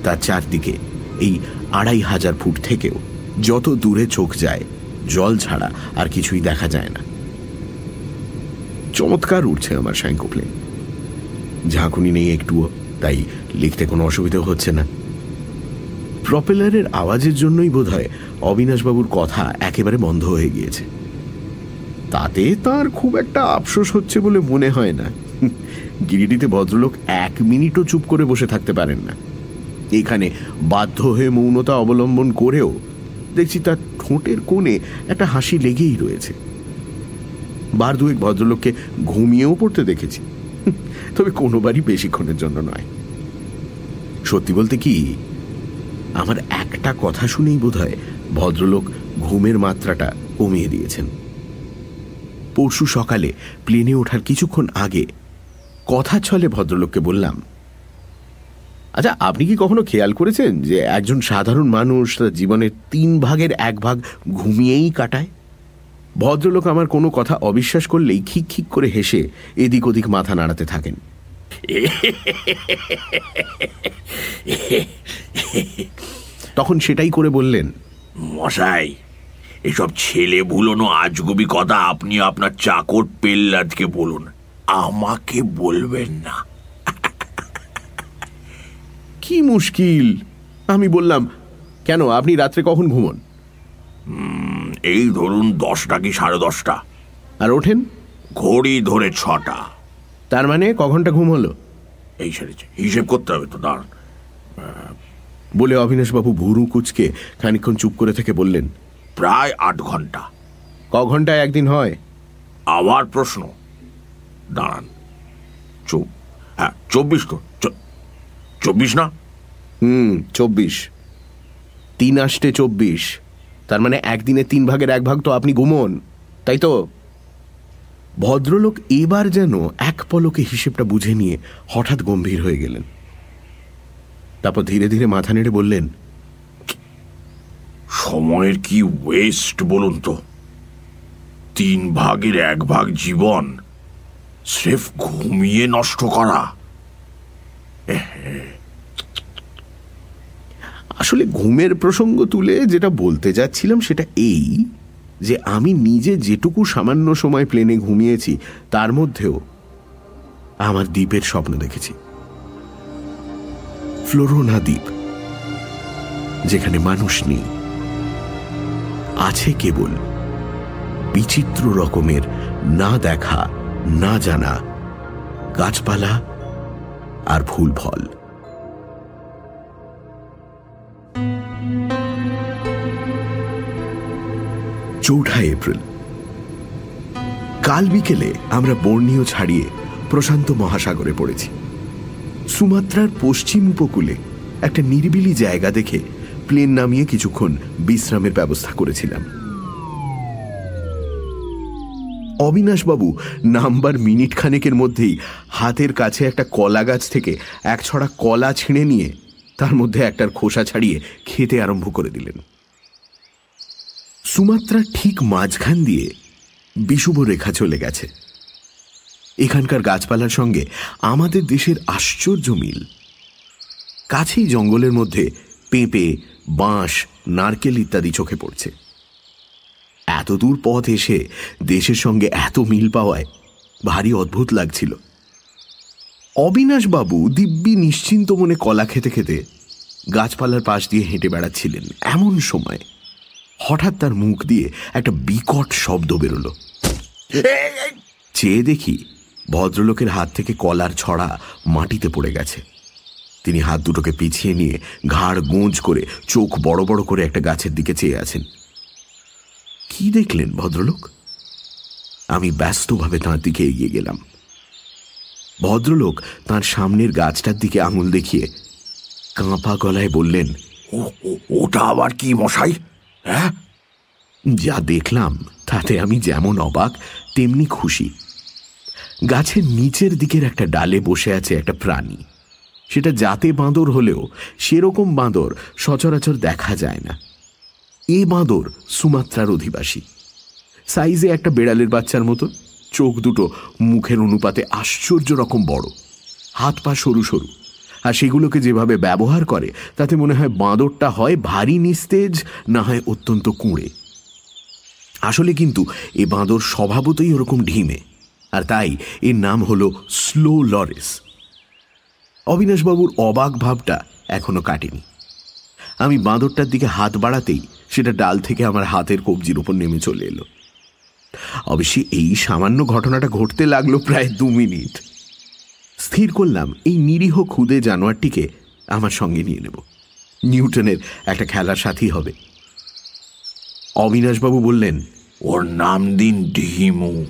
তার চারদিকে এই আড়াই হাজার ফুট থেকেও যত দূরে চোখ যায়, জল ছাড়া আর কিছুই দেখা যায় না। চমৎকার উঠছে আমার সাইকো প্লেন ঝাঁকুনি নেই একটুও, তাই লিখতে কোনো অসুবিধা হচ্ছে না। প্রপেলারের আওয়াজের জন্যই বোধ হয় অবিনাশবাবুর কথা একেবারে বন্ধ হয়ে গিয়েছে। তাতে তার খুব একটা আফসোস হচ্ছে বলে মনে হয় না। গিরিডিতে ভদ্রলোক এক মিনিটও চুপ করে বসে থাকতে পারেন না। এখানে বাধ্য হয়ে মৌনতা অবলম্বন করেও দেখছি তার ঠোঁটের কোণে একটা হাসি লেগেই রয়েছে। বার দুয়েক ভদ্রলোককে ঘুমিয়েও পড়তে দেখেছি। তবে কোনোবারই বেশিক্ষণের জন্য নয়। সত্যি বলতে কি, আমার একটা কথা শুনেই বোধ ভদ্রলোক ঘুমের মাত্রাটা কমিয়ে দিয়েছেন। পরশু সকালে প্লেনে ওঠার কিছুক্ষণ আগে কথা ছলে ভদ্রলোককে বললাম আচ্ছা আপনি কি কখনো খেয়াল করেছেন যে একজন সাধারণ মানুষ জীবনের তিন ভাগের এক ভাগ ঘুমিয়েই কাটায়? ভদ্রলোক আমার কোনো কথা অবিশ্বাস করলেই খিক খিক করে হেসে এদিক ওদিক মাথা নাড়াতে থাকেন। তখন সেটাই করে বললেন মশাই এসব ছেলে ভুলোনো আজগুবি কথা আপনি আপনার চাকর পেল্লাদকে বলুন আমাকে বলবেন না। কি মুশকিল! আমি বললাম কেন আপনি রাত্রে কখন ঘুমন? এই ধরুন দশটা কি সাড়ে দশটা? আর ওঠেন। ঘড়ি ধরে ছটা। তার মানে ক ঘণ্টা ঘুম হলো? এই সেরেছে। হিসেব করতে হবে তো দাঁড়ান। বলে অবিনাশবাবু ভুরু কুচকে খানিক্ষণ চুপ করে থেকে বললেন প্রায় আট ঘণ্টা। ক ঘন্টায় একদিন হয়? আবার প্রশ্ন। দাঁড়ান। চৌ হ্যাঁ চব্বিশ তো চব্বিশ না? হুম চব্বিশ। তিন আষ্টে চব্বিশ। তার মানে একদিনে তিন ভাগের এক ভাগ তো আপনি ঘুমন তাই তো? ভদ্রলোক এবার যেন এক পলকে হিসেবটা বুঝে নিয়ে হঠাৎ গম্ভীর হয়ে গেলেন। তারপর ধীরে ধীরে মাথা নেড়ে বললেন সময়ের কি ওয়েস্ট বলুন তো? তিন ভাগের এক ভাগ জীবন, স্রেফ ঘুমিয়ে নষ্ট করা। আসলে ঘুমের প্রসঙ্গ তুলে যেটা বলতে যাচ্ছিলাম সেটা এই যে আমি নিজে যেটুকু সামান্য সময় প্লেনে ঘুমিয়েছি, তার মধ্যেও আমার দ্বীপের স্বপ্ন দেখেছি। ফ্লোরোনা দ্বীপ, যেখানে মানুষ নেই। আছে কেবল বিচিত্র রকমের না দেখা, না জানা গাছপালা আর ফুল ফল চৌঠা এপ্রিল। কাল বিকেলে আমরা বর্ণীয় ছাড়িয়ে প্রশান্ত মহাসাগরে পড়েছি। সুমাত্রার পশ্চিম উপকূলে একটা নিরিবিলি জায়গা দেখে প্লেন নামিয়ে কিছুক্ষণ বিশ্রামের ব্যবস্থা করেছিলাম। অবিনাশবাবু নাম্বার মিনিট খানেকের মধ্যেই হাতের কাছে একটা কলা গাছ থেকে এক ছড়া কলা ছিঁড়ে নিয়ে তার মধ্যে একটার খোসা ছাড়িয়ে খেতে আরম্ভ করে দিলেন। সুমাত্রার ঠিক মাঝখান দিয়ে বিষুব রেখা চলে গেছে। এখানকার গাছপালার সঙ্গে আমাদের দেশের আশ্চর্য মিল। কাছেই জঙ্গলের মধ্যে পেঁপে, বাঁশ, নারকেল ইত্যাদি চোখে পড়ছে। এত দূর পথ এসে দেশের সঙ্গে এত মিল পাওয়ায় ভারী অদ্ভুত লাগছিল। অবিনাশবাবু দিব্যি নিশ্চিন্ত মনে কলা খেতে খেতে গাছপালার পাশ দিয়ে হেঁটে বেড়াচ্ছিলেন এমন সময়। হঠাৎ তার মুখ দিয়ে একটা বিকট শব্দ বেরোলো। চেয়ে দেখি ভদ্রলোকের হাত থেকে কলার ছড়া মাটিতে পড়ে গেছে। তিনি হাত দুটোকে পিছিয়ে নিয়ে ঘাড় গোঁজ করে চোখ বড় বড় করে একটা গাছের দিকে চেয়ে আছেন। কি দেখলেন ভদ্রলোক? আমি ব্যস্তভাবে তাঁর দিকে এগিয়ে গেলাম। ভদ্রলোক তার সামনের গাছটার দিকে আঙুল দেখিয়ে কাঁপা গলায় বললেন ওটা আবার কি মশাই? হ্যাঁ? যা দেখলাম, তাতে আমি যেমন অবাক, তেমনি খুশি। গাছের নিচের দিকের একটা ডালে বসে আছে একটা প্রাণী। সেটা জাতে বাঁদর হলেও সেরকম বাঁদর সচরাচর দেখা যায় না। এ বাঁদর সুমাত্রার অধিবাসী। সাইজে একটা বেড়ালের বাচ্চার মতো চোখ দুটো মুখের অনুপাতে আশ্চর্য রকম বড়। হাত পা সরু সরু। আর সেগুলোকে যেভাবে ব্যবহার করে, তাতে মনে হয় বাঁদরটা হয় ভারী নিস্তেজ, না হয় অত্যন্ত কুঁড়ে। আসলে কিন্তু এ বাঁদর স্বভাবতই ওরকম ঢিমে, আর তাই এর নাম হল স্লো লরেস। অবিনাশবাবুর অবাক ভাবটা এখনও কাটেনি। আমি বাঁদরটার দিকে হাত বাড়াতেই সেটা ডাল থেকে আমার হাতের কবজির উপর নেমে চলে এলো। অবশ্যই এই সামান্য ঘটনাটা ঘটতে লাগল প্রায় দু মিনিট। স্থির করলাম এই নিরীহ ক্ষুদে জানোয়ারটিকে আমার সঙ্গে নিয়ে নেব। নিউটনের একটা খেলার সাথী হবে। অবিনাশবাবু বললেন ওর নাম দিন ডিহিমু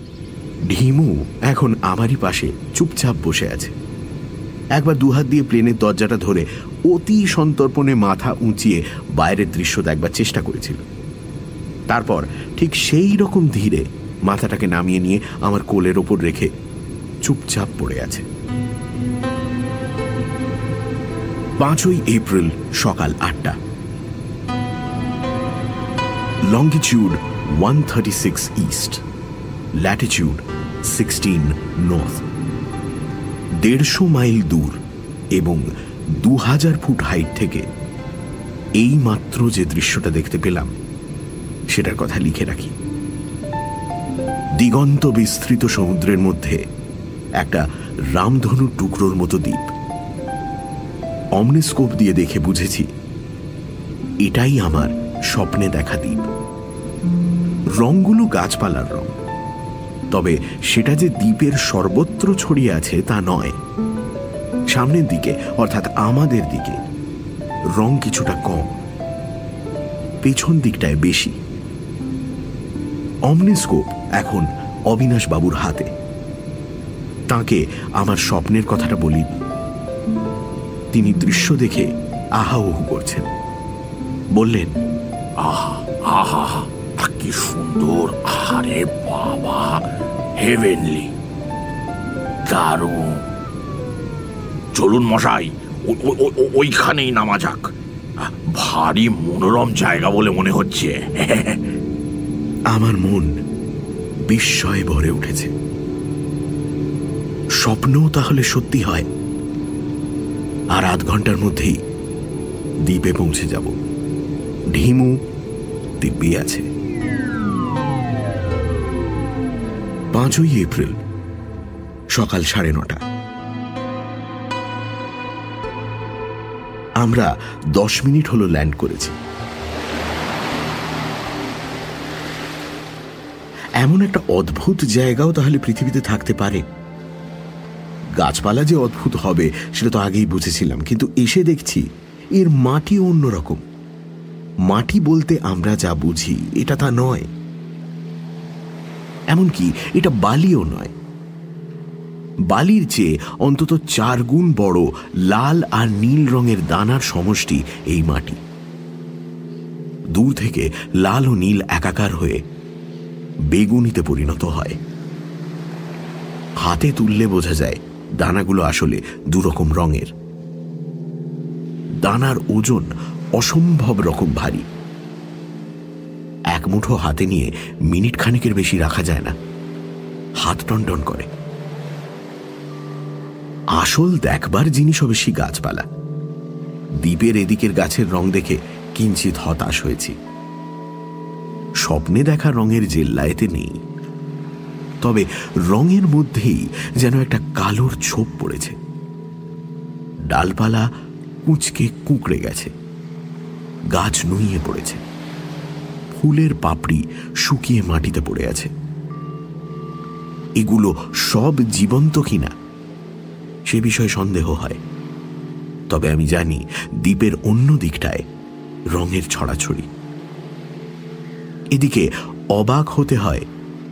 ঢিমু এখন আমারই পাশে চুপচাপ বসে আছে। একবার দুহাত দিয়ে প্লেনের দরজাটা ধরে অতি সন্তর্পণে মাথা উঁচিয়ে বাইরের দৃশ্য দেখবার চেষ্টা করেছিল। তারপর ঠিক সেই রকম ধীরে মাথাটাকে নামিয়ে নিয়ে আমার কোলের ওপর রেখে চুপচাপ পড়ে আছে। পাঁচই এপ্রিল সকাল আটটা। Longitude one thirty six east latitude sixteen north দেড়শো মাইল দূর এবং দু হাজার ফুট হাইট থেকে এই মাত্র যে দৃশ্যটা দেখতে পেলাম, সেটার কথা লিখে রাখি। দিগন্ত বিস্তৃত সমুদ্রের মধ্যে একটা রামধনুর টুকরোর মতো দ্বীপ। অমনিস্কোপ দিয়ে দেখে বুঝেছি। এটাই আমার স্বপ্নে দেখা দ্বীপ। রংগুলো গাছপালার রং। তবে সেটা যে দ্বীপের সর্বত্র ছড়িয়ে আছে তা নয়। সামনের দিকে, অর্থাৎ আমাদের দিকে, রং কিছুটা কম। পেছন দিকটায় বেশি। অমনিস্কোপ এখন অবিনাশ বাবুর হাতে। তাকে আমার স্বপ্নের কথাটা বলিনি। তিনি দৃশ্য দেখে আহা উহু করছেন। বললেন, আহা আহা কি সুন্দর আরে বাবা হেভেনলি দারুণ। চলুন মশাই ওইখানেই নামা যাক। ভারী মনোরম জায়গা বলে মনে হচ্ছে। আমার মন বিস্ময়ে ভরে উঠেছে। স্বপ্নও তাহলে সত্যি হয় আর আধ ঘণ্টার মধ্যেই দ্বীপে পৌঁছে যাব। ঢিমু দিব্যি আছে। পাঁচই এপ্রিল, সকাল সাড়ে নটা। আমরা দশ মিনিট হলো ল্যান্ড করেছি। এমন একটা অদ্ভুত জায়গাও তাহলে পৃথিবীতে থাকতে পারে গাছপালা যে অদ্ভুত হবে, সেটা তো আগেই বুঝেছিলাম, কিন্তু এসে দেখছি এর মাটি অন্যরকম। মাটি বলতে আমরা যা বুঝি, এটা তা নয়। এমনকি এটা বালিও নয়। বালির চেয়ে অন্তত চার গুণ বড় লাল আর নীল রঙের দানার সমষ্টি এই মাটি। দূর থেকে লাল ও নীল একাকার হয়ে বেগুনিতে পরিণত হয়। হাতে তুললে বোঝা যায় দানাগুলো আসলে দুরকম রঙের। দানার ওজন অসম্ভব রকম ভারী। এক মুঠো হাতে নিয়ে মিনিট খানিকের বেশি রাখা যায় না। হাত টনটন করে। আসল দেখবার জিনিস অবশ্যই গাছপালা। দ্বীপের এদিকের গাছের রং দেখে কিঞ্চিত হতাশ হয়েছি। স্বপ্নে দেখা রঙের জেল্লায়েতে নেই। তবে রঙের মধ্যেই যেন একটা কালোর ছোপ পড়েছে। ডালপালা কুঁচকে কুঁকড়ে গেছে। গাছ নুইয়ে পড়েছে। ফুলের পাপড়ি শুকিয়ে মাটিতে পড়ে আছে। এগুলো সব জীবন্ত কিনা, সে বিষয়ে সন্দেহ হয়। তবে আমি জানি দ্বীপের অন্য দিকটায় রঙের ছড়াছড়ি। এদিকে অবাক হতে হয়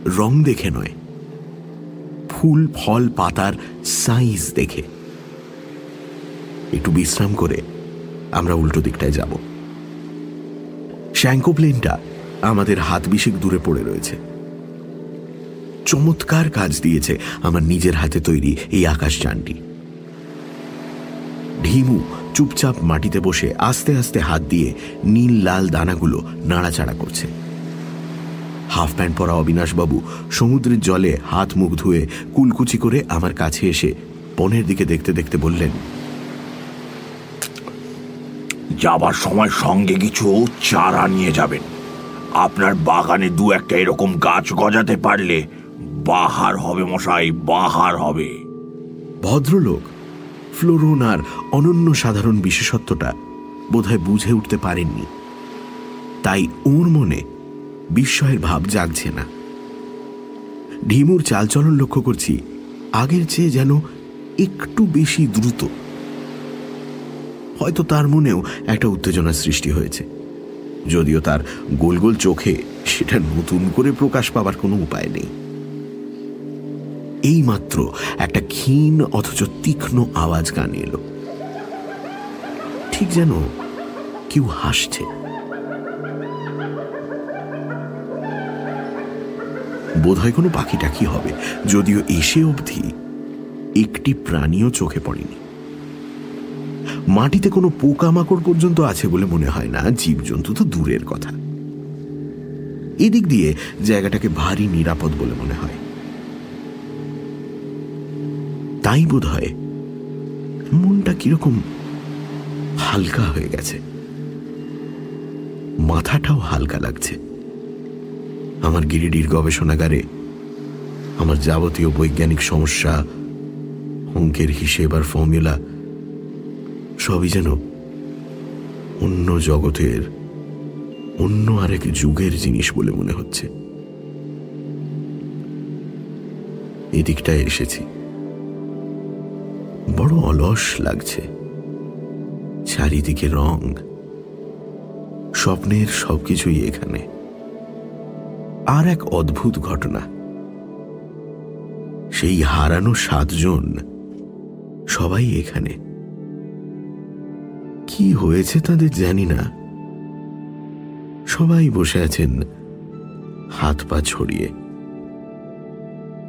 রং দেখে নয় ফুল, ফল, পাতার সাইজ দেখে। একটু বিশ্রাম করে আমরা উল্টো দিকটায় যাব। শ্যাঙ্কো প্লেনটা আমাদের হাত বিশেক দূরে পড়ে রয়েছে। চমৎকার কাজ দিয়েছে আমার নিজের হাতে তৈরি এই আকাশযানটি ঢিমু চুপচাপ মাটিতে বসে আস্তে আস্তে হাত দিয়ে নীল লাল দানাগুলো নাড়াচাড়া করছে। হাফ প্যান্ট পরা অবিনাশবাবু সমুদ্রের জলে হাত মুখ ধুয়ে কুলকুচি করে আমার কাছে এসে পনেরো দিকে দেখতে দেখতে বললেন যাবার সময় সঙ্গে কিছু চারা নিয়ে যাবেন। আপনার বাগানে দু একটা এরকম গাছ গজাতে পারলে বাহার হবে মশাই বাহার হবে। ভদ্রলোক ফ্লোরোনার অনন্য সাধারণ বিশেষত্বটা বোধহয় বুঝে উঠতে পারেননি। তাই ওর মনে বিস্ময়ের ভাব জাগছে না। ঢিমুর চালচলন লক্ষ্য করছি, আগের চেয়ে যেন একটু বেশি দ্রুত। হয়তো তার মনেও একটা উত্তেজনার সৃষ্টি হয়েছে। যদিও তার গোল গোল চোখে সেটা নতুন করে প্রকাশ পাবার কোনো উপায় নেই। এই মাত্র একটা ক্ষীণ অথচ তীক্ষ্ণ আওয়াজ কানে এলো। ঠিক যেন কেউ হাসছে। বোধহয় কোনো পাখি টাকি হবে? যদিও এসে অবধি একটি প্রাণীও চোখে পড়েনি। মাটিতে কোনো পোকামাকড় পর্যন্ত আছে বলে মনে হয় না। জীবজন্তু তো দূরের কথা। এদিক দিয়ে জায়গাটাকে ভারী নিরাপদ বলে মনে হয়। তাই বোধ হয় মনটা কীরকম হালকা হয়ে গেছে। মাথাটাও হালকা লাগছে। আমার গিরিডির গবেষণাগারে আমার যাবতীয় বৈজ্ঞানিক সমস্যা, অঙ্কের হিসেব আর ফর্মুলা সবই যেন অন্য জগতের, অন্য আরেক যুগের জিনিস বলে মনে হচ্ছে। এদিকটায় এসেছি। বড় অলস লাগছে। চারিদিকে রং। স্বপ্নের সবকিছুই এখানে। আর এক অদ্ভুত ঘটনা। সেই হারানো সাতজন সবাই এখানে। কি হয়েছে তাদের জানি না। সবাই বসে আছেন, হাত পা ছড়িয়ে।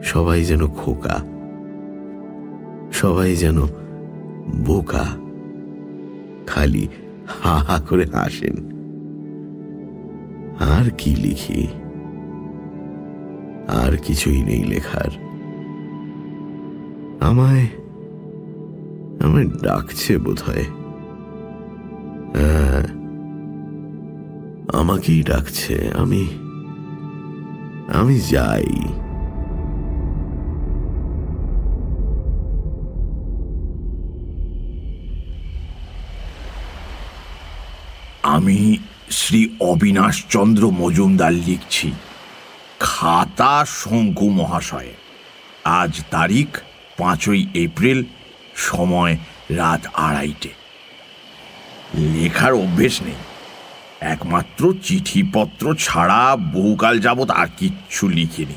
সবাই যেন খোকা। সবাই যেন বোকা। খালি হা হা করে হাসেন। আর কি লিখি? আর কিছুই নেই লেখার। আমায় আমায় ডাকছে বোধ হয়, আমাকেই ডাকছে। আমি আমি যাই। আমি শ্রী অবিনাশ চন্দ্র মজুমদার লিখছি। খাতা শঙ্কু মহাশয়। আজ তারিখ পাঁচই এপ্রিল, সময় রাত আড়াইটে। লেখার অভ্যেস নেই। একমাত্র চিঠিপত্র ছাড়া বহুকাল যাবৎ আর কিচ্ছু লিখিনি।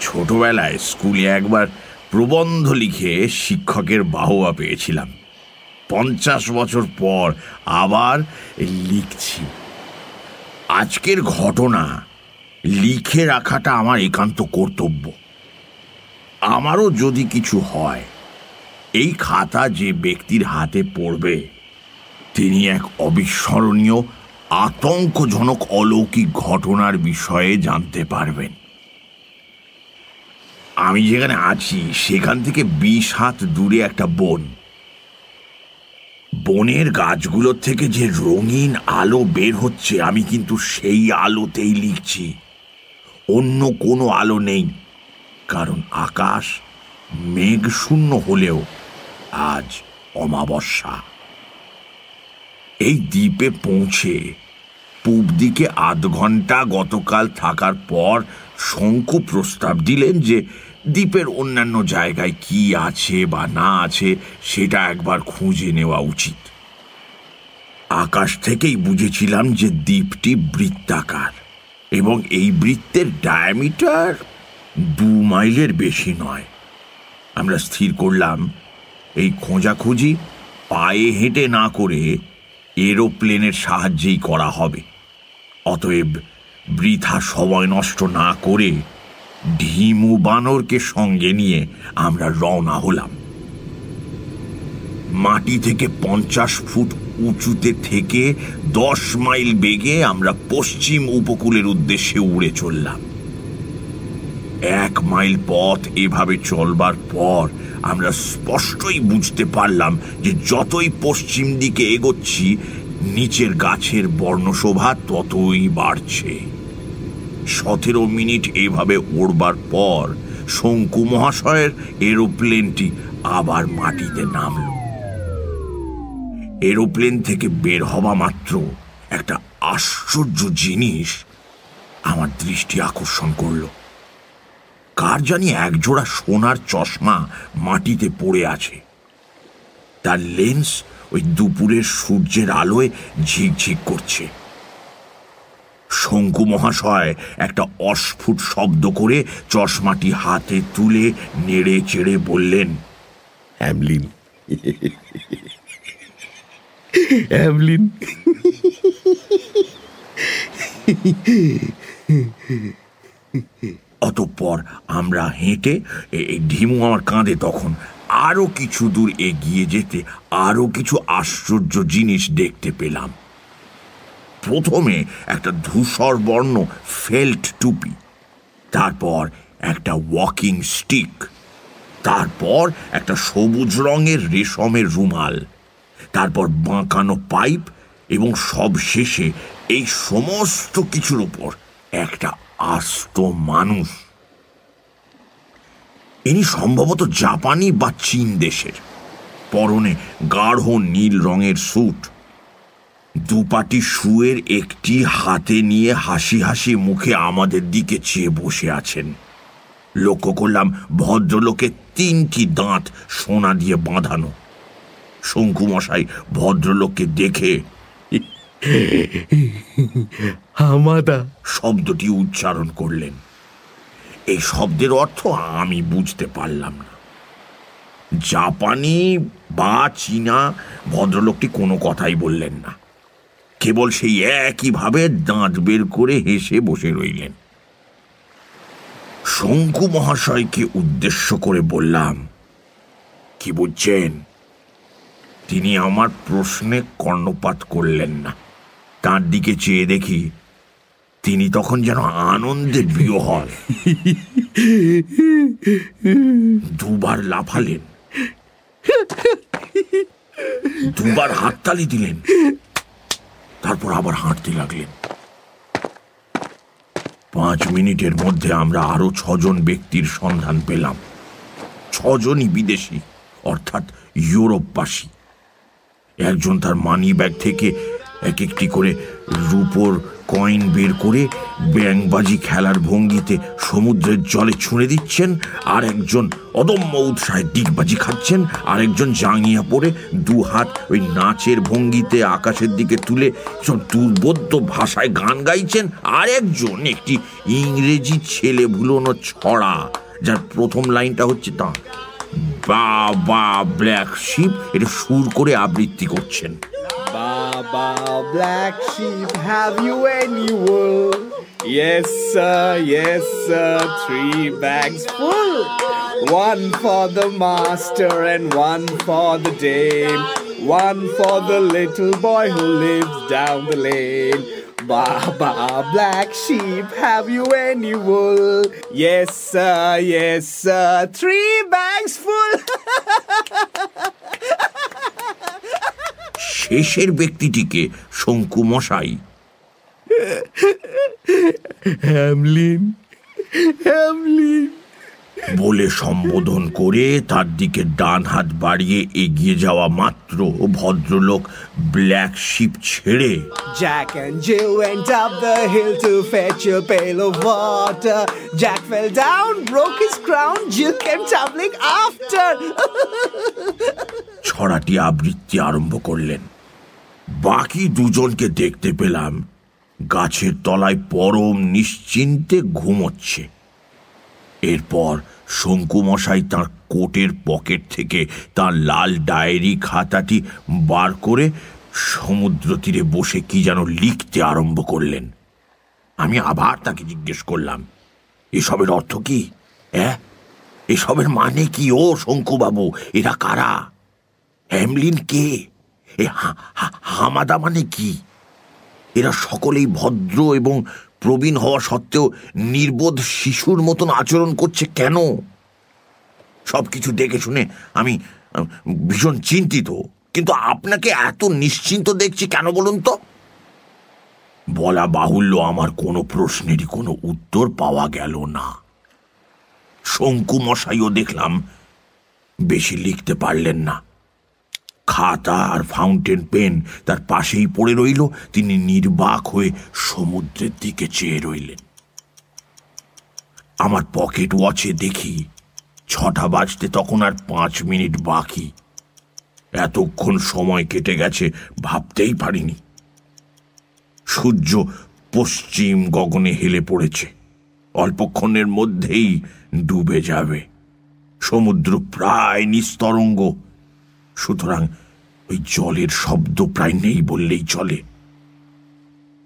ছোটবেলায় স্কুলে একবার প্রবন্ধ লিখে শিক্ষকের বাহবা পেয়েছিলাম। পঞ্চাশ বছর পর আবার লিখছি। আজকের ঘটনা লিখে রাখাটা আমার একান্ত কর্তব্য। আমারও যদি কিছু হয়, এই খাতা যে ব্যক্তির হাতে পড়বে, তিনি এক অবিস্মরণীয়, আতঙ্কজনক, অলৌকিক ঘটনার বিষয়ে জানতে পারবেন। আমি যেখানে আছি, সেখান থেকে বিশ হাত দূরে একটা বন। বনের গাছগুলোর থেকে যে রঙিন আলো বের হচ্ছে, আমি কিন্তু সেই আলোতেই লিখছি। অন্য কোনো আলো নেই, কারণ আকাশ মেঘ শূন্য হলেও আজ অমাবস্যা। এই দ্বীপে পৌঁছে পূব দিকে আধ ঘণ্টা গতকাল থাকার পর শঙ্কু প্রস্তাব দিলেন যে দ্বীপের অন্যান্য জায়গায় কি আছে বা না আছে সেটা একবার খুঁজে নেওয়া উচিত। আকাশ থেকেই বুঝেছিলাম যে দ্বীপটি বৃত্তাকার। এবং এই বৃত্তের ডায়ামিটার দু মাইলের বেশি নয়। আমরা স্থির করলাম, এই খোঁজাখুঁজি পায়ে হেঁটে না করে এরোপ্লেনের সাহায্যেই করা হবে। অতএব বৃথা সময় নষ্ট না করে ঢিমু বানরকে সঙ্গে নিয়ে আমরা রওনা হলাম। মাটি থেকে পঞ্চাশ ফুট উঁচুতে থেকে দশ মাইল বেগে আমরা পশ্চিম উপকূলের উদ্দেশ্যে উড়ে চললাম। এক মাইল পথ এভাবে চলবার পর আমরা স্পষ্টই বুঝতে পারলাম যে যতই পশ্চিম দিকে এগোচ্ছি, নিচের গাছের বর্ণশোভা ততই বাড়ছে। সতেরো মিনিট এভাবে ওড়বার পর শঙ্কু মহাশয়ের এরোপ্লেনটি আবার মাটিতে নামল। এরোপ্লেন থেকে বের হওয়া মাত্র একটা আশ্চর্য জিনিস আমার দৃষ্টি আকর্ষণ করল। কার জানি একজোড়া সোনার চশমা মাটিতে পড়ে আছে। তার লেন্স ওই দুপুরের সূর্যের আলোয় ঝিকঝিক করছে। শঙ্কু মহাশয় একটা অস্ফুট শব্দ করে চশমাটি হাতে তুলে নেড়ে চেড়ে বললেন, হ্যামলিন <laughs> হ্যামলিন অতঃপর আমরা হেঁটে এই ঢিমু আমার কাঁধে তখন। আরও কিছু দূর এগিয়ে যেতে, আরও কিছু আশ্চর্য জিনিস দেখতে পেলাম। প্রথমে একটা ধূসর বর্ণ ফেল্ট টুপি, তারপর একটা ওয়াকিং স্টিক, তারপর একটা সবুজ রঙের রেশমের রুমাল। তারপর বাঁকানো পাইপ এবং সব শেষে এই সমস্ত কিছুর উপর একটা আস্ত মানুষ। ইনি সম্ভবত জাপানি বা চীন দেশের। পরনে গাঢ় নীল রঙের স্যুট। দুপাটি শুয়ের একটি হাতে নিয়ে হাসি হাসি মুখে আমাদের দিকে চেয়ে বসে আছেন। লক্ষ্য করলাম ভদ্রলোকের তিনটি দাঁত সোনা দিয়ে বাঁধানো। শঙ্কুমশাই ভদ্রলোককে দেখে হামাদা। শব্দটি উচ্চারণ করলেন। এই শব্দের অর্থ আমি বুঝতে পারলাম না। জাপানি বা চীনা ভদ্রলোকটি কোনো কথাই বললেন না। কেবল সেই একইভাবে দাঁত বের করে হেসে বসে রইলেন। শঙ্কু মহাশয়কে উদ্দেশ্য করে বললাম কি বুঝছেন? তিনি আমার প্রশ্নে কর্ণপাত করলেন না। তার দিকে চেয়ে দেখি তিনি তখন যেন আনন্দে বিয় হন। দুবার লাফালেন। দুবার হাততালি দিলেন। তারপর আবার হাঁটতে লাগলেন। পাঁচ মিনিটের মধ্যে আমরা আরও ছজন ব্যক্তির সন্ধান পেলাম। ছজনই বিদেশি, অর্থাৎ ইউরোপবাসী। একজন তার মানি ব্যাগ থেকে এক একটি করে রুপোর কয়েন বের করে ব্যাংবাজি খেলার ভঙ্গিতে সমুদ্রের জলে ছুঁড়ে দিচ্ছেন। আর একজন অদম্য উৎসাহে ডিগবাজি খাচ্ছেন। আর একজন জাঙিয়া পরে দু হাত ওই নাচের ভঙ্গিতে আকাশের দিকে তুলে সব দুর্বোধ্য ভাষায় গান গাইছেন। আর একজন একটি ইংরেজি ছেলে ভুলোনো ছড়া, যার প্রথম লাইনটা হচ্ছে তা। বা বা ব্ল্যাক শিপ এটা সুর করে আবৃত্তি করছেন Baba, black sheep, have you any wool? Yes, sir, yes, sir, three bags full. One for the master and one for the dame. One for the little boy who lives down the lane. Baba, black sheep, have you any wool? Yes, sir, yes, sir, three bags full. শেষের ব্যক্তিটিকে শঙ্কু মশাই হ্যামলিন হ্যামলিন বলে সম্বোধন করে তার দিকে ডান হাত বাড়িয়ে এগিয়ে যাওয়া মাত্র ভদ্রলোক ব্ল্যাক শিপ ছেড়ে Jack and Jill went up the hill Jack down broke after ছড়াটি আবৃত্তি আরম্ভ করলেন। বাকি দুজনকে দেখতে পেলাম। গাছের তলায় পরম নিশ্চিন্তে ঘুমোচ্ছে। এরপর শঙ্কুমশাই তার কোটের পকেট থেকে তার লাল ডায়েরি খাতাটি বার করে সমুদ্র তীরে বসে কি যেন লিখতে আরম্ভ করলেন। আমি আবার তাকে জিজ্ঞেস করলাম, এসবের অর্থ কি? হ্যাঁ এসবের মানে কি ও শঙ্কুবাবু? এরা কারা? হ্যামলিন কে? এ হামাদা মানে কি? এরা সকলেই ভদ্র এবং প্রবীণ হওয়া সত্ত্বেও নির্বোধ শিশুর মতন আচরণ করছে কেন? সব কিছু দেখে শুনে আমি ভীষণ চিন্তিত। কিন্তু আপনাকে এত নিশ্চিন্ত দেখছি কেন বলুন তো? বলা বাহুল্য আমার কোনো প্রশ্নেরই কোনো উত্তর পাওয়া গেল না। শঙ্কু মশাইও দেখলাম, বেশি লিখতে পারলেন না। খাতা আর ফাউন্টেন পেন তার পাশেই পড়ে রইল। তিনি নির্বাক হয়ে সমুদ্রের দিকে চেয়ে রইলেন। আমার পকেট ওয়াচে দেখি ছটা বাজতে তখন আর পাঁচ মিনিট বাকি। এতক্ষণ সময় কেটে গেছে, ভাবতেই পারিনি। সূর্য পশ্চিম গগনে হেলে পড়েছে। অল্পক্ষণের মধ্যেই ডুবে যাবে। সমুদ্র প্রায় নিস্তরঙ্গ। সুতরাং ওই জলের শব্দ প্রায় নেই বললেই চলে।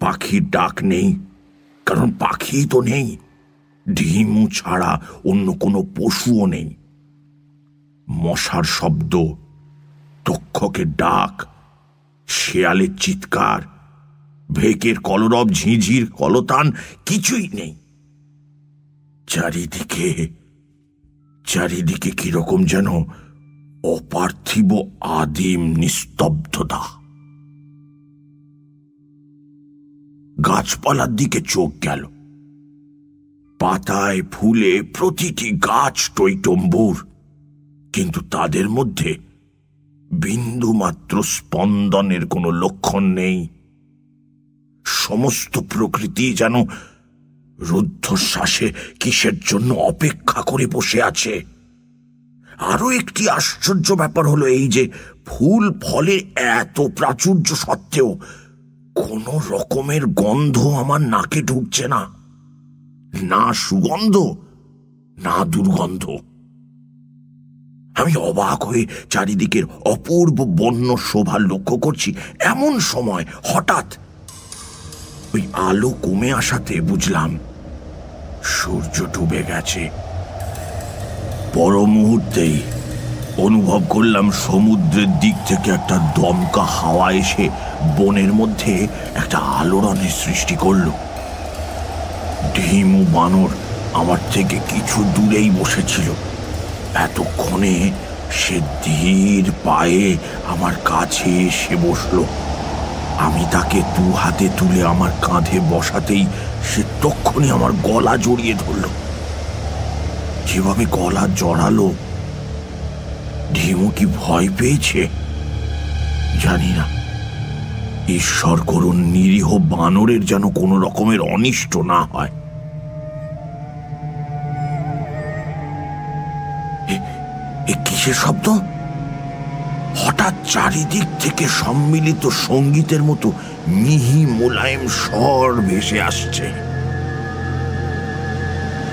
পাখির ডাক নেই, কারণ পাখি তো নেই। ঢিমু ছাড়া অন্য কোনো পশুও নেই। মশার শব্দ তক্ষকের ডাক, শেয়ালের চিৎকার, ভেকের কলরব, ঝিঁঝির কলতান, কিছুই নেই। চারিদিকে চারিদিকে কীরকম যেন অপার্থিব আদিম নিস্তব্ধতা। গাছপালার দিকে চোখ গেল। পাতায় ফুলে প্রতিটি গাছ টৈটম্বুর, কিন্তু তাদের মধ্যে বিন্দুমাত্র স্পন্দনের কোনো লক্ষণ নেই। সমস্ত প্রকৃতি যেন রুদ্ধশ্বাসে কিসের জন্য অপেক্ষা করে বসে আছে। আরও একটি আশ্চর্য ব্যাপার হলো এই যে ফুল ফলের এত প্রাচুর্য সত্ত্বেও কোনো রকমের গন্ধ আমার নাকে ঢুকছে না। না সুগন্ধ, না দুর্গন্ধ। আমি অবাক হয়ে চারিদিকের অপূর্ব বন্য শোভা লক্ষ্য করছি এমন সময় হঠাৎ ওই আলো কমে আসাতে বুঝলাম সূর্য ডুবে গেছে। পর মুহূর্তেই অনুভব করলাম সমুদ্রের দিক থেকে একটা দমকা হাওয়া এসে বনের মধ্যে একটা আলোড়নের সৃষ্টি করল। ঢিমু বানর আমার থেকে কিছু দূরেই বসেছিল। এতক্ষণে সে ধীর পায়ে আমার কাছে এসে বসল। আমি তাকে দু হাতে তুলে আমার কাঁধে বসাতেই সে তক্ষণই আমার গলা জড়িয়ে ধরল। যেভাবে গলা জড়ালো। ঢিমু কি ভয় পেয়েছে? জানি না। ঈশ্বর করুন নিরীহ বানরের যেন কোনো রকমের অনিষ্ট না হয়। কিসের শব্দ? হঠাৎ চারিদিক থেকে সম্মিলিত সঙ্গীতের মতো মিহি মোলায়েম স্বর ভেসে আসছে।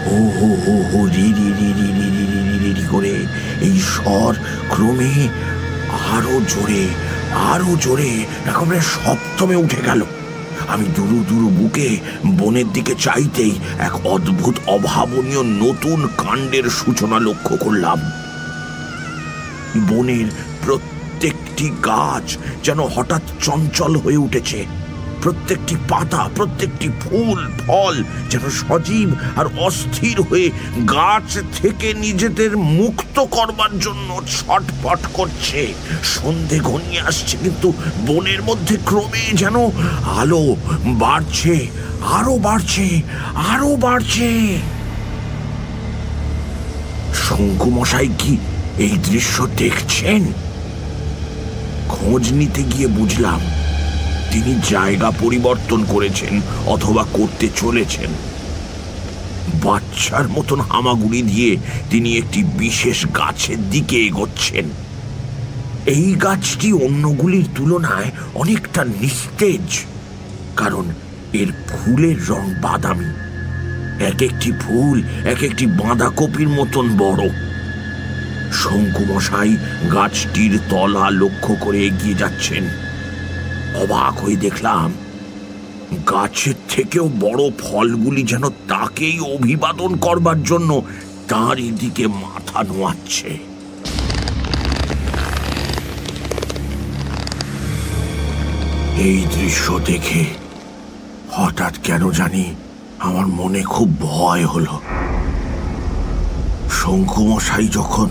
ও হো হো হো, রি রি রি রি রি রি রি রি রি রি করে এই স্বর ক্রমে আরও জোরে আরও জোরে একেবারে সপ্তমে উঠে গেল। আমি দুরু দুরু বুকে বনের দিকে চাইতেই এক অদ্ভুত, অভাবনীয় নতুন কাণ্ডের সূচনা লক্ষ্য করলাম। বনের প্রত্যেকটি গাছ যেন হঠাৎ চঞ্চল হয়ে উঠেছে। প্রত্যেকটি পাতা, প্রত্যেকটি ফুল, ফল যেন সজীব আর অস্থির হয়ে গাছ থেকে নিজেদের মুক্ত করবার জন্য ছটফট করছে। সন্ধে ঘনিয়ে আসছে, কিন্তু বনের মধ্যে ক্রমে যেন আলো বাড়ছে, আরও বাড়ছে আরও বাড়ছে। শঙ্কু মশাই কি এই দৃশ্য দেখছেন? খোঁজ নিতে গিয়ে বুঝলাম তিনি জায়গা পরিবর্তন করেছেন অথবা করতে চলেছেন। বাচ্চার মতন হামাগুড়ি দিয়ে তিনি একটি বিশেষ গাছের দিকে এগোচ্ছেন। এই গাছটি অন্যগুলির তুলনায় অনেকটা নিস্তেজ, কারণ এর ফুলের রং বাদামি। এক একটি ফুল, এক একটি বাঁধাকপির মতন বড়। শঙ্কু মশাই গাছটির তলা লক্ষ্য করে এগিয়ে যাচ্ছেন। অবাক হয়ে দেখলাম, গাছের থেকেও বড় ফলগুলি যেন তাকেই অভিবাদন করবার জন্য তার দিকে মাথা নোয়াচ্ছে। এই দৃশ্য দেখে হঠাৎ কেন জানি আমার মনে খুব ভয় হলো। শঙ্কুমশাই যখন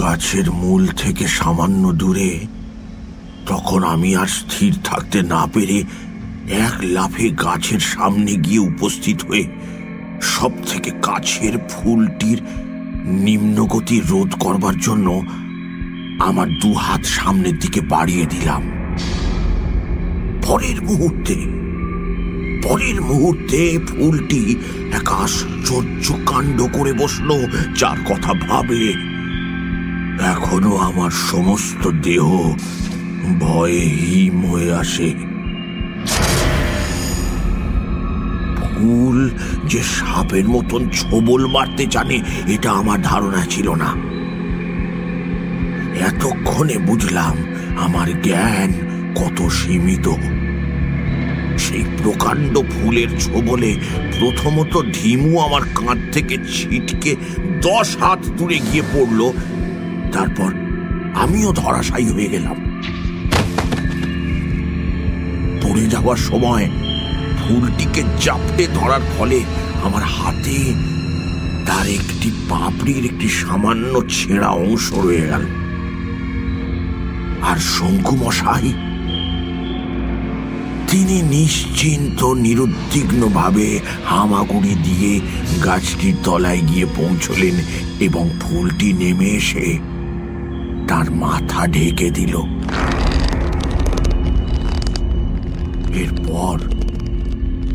গাছের মূল থেকে সামান্য দূরে তখন আমি আর স্থির থাকতে না পেরে এক লাফে গাছের সামনে গিয়ে উপস্থিত হয়ে সব থেকে কাছের ফুলটির নিম্নগতি রোধ করবার জন্য আমার দু হাত সামনের দিকে বাড়িয়ে দিলাম। পরের মুহূর্তে পরের মুহূর্তে ফুলটি এক আশ্চর্য কাণ্ড করে বসল, যার কথা ভাবে এখনও আমার সমস্ত দেহ ভয়ে হিম হয়ে আসে। ফুল যে সাপের মতন ছোবল মারতে জানে, এটা আমার ধারণা ছিল না। এতক্ষণে বুঝলাম আমার জ্ঞান কত সীমিত। সেই প্রকাণ্ড ফুলের ছোবলে প্রথমত ধিমু আমার কাঁধ থেকে ছিটকে দশ হাত দূরে গিয়ে পড়ল, তারপর আমিও ধরাশায়ী হয়ে গেলাম। পড়ে যাওয়ার সময় ফুলটিকে চাপটে ধরার ফলে আমার হাতে তার একটি পাপড়ির একটি সামান্য ছেঁড়া অংশ রয়ে গেল। আর শঙ্কু মশাই, তিনি নিশ্চিন্ত নিরুদ্বিগ্ন ভাবে হামাগুড়ি দিয়ে গাছটির তলায় গিয়ে পৌঁছলেন এবং ফুলটি নেমে এসে তার মাথা ঢেকে দিল। এরপর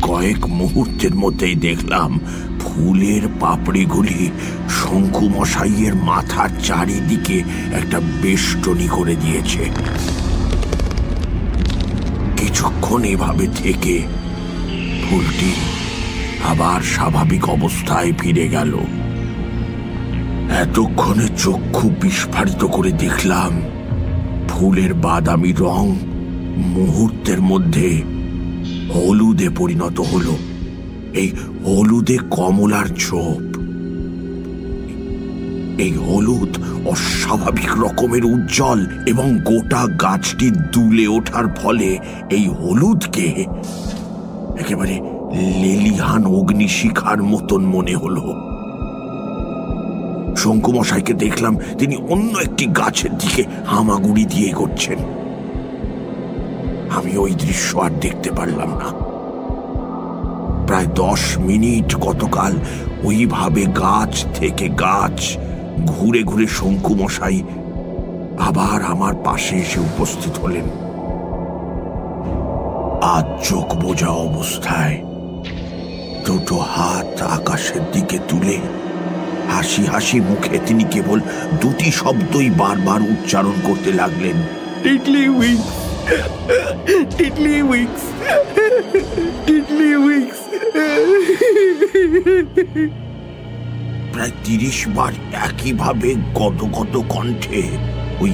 কয়েক মুহূর্তের মধ্যেই দেখলাম ফুলের পাপড়িগুলি শঙ্কু মশাইয়ের মাথার চারিদিকে একটা বেষ্টনী করে দিয়েছে। কিছুক্ষণ এভাবে থেকে ফুলটি আবার স্বাভাবিক অবস্থায় ফিরে গেল। এতক্ষণে চক্ষু বিস্ফারিত করে দেখলাম ফুলের বাদামি রং মুহূর্তের মধ্যে হলুদে পরিণত হল। এই হলুদে কমলার ছোপ। এই হলুদ অস্বাভাবিক রকমের উজ্জ্বল এবং গোটা গাছটি দুলে ওঠার ফলে এই হলুদকে একেবারে লেলিহান অগ্নিশিখার মতন মনে হলো। শঙ্কুমশাইকে দেখলাম তিনি অন্য একটি গাছের দিকে হামাগুড়ি দিয়ে করছেন আমি ওই দৃশ্য আর দেখতে পারলাম না। প্রায় দশ মিনিট গতকাল ওইভাবে গাছ থেকে গাছ, ঘুরে ঘুরে শঙ্কু মশাই আবার আমার পাশে এসে উপস্থিত হলেন। আজ চোখ বোঝা অবস্থায় দুটো হাত আকাশের দিকে তুলে হাসি হাসি মুখে তিনি কেবল দুটি শব্দই বারবার উচ্চারণ করতে লাগলেন। Tiddlywinks tiddlywinks tiddlywinks প্রায় তিরিশ বার একইভাবে গত গত কণ্ঠে ওই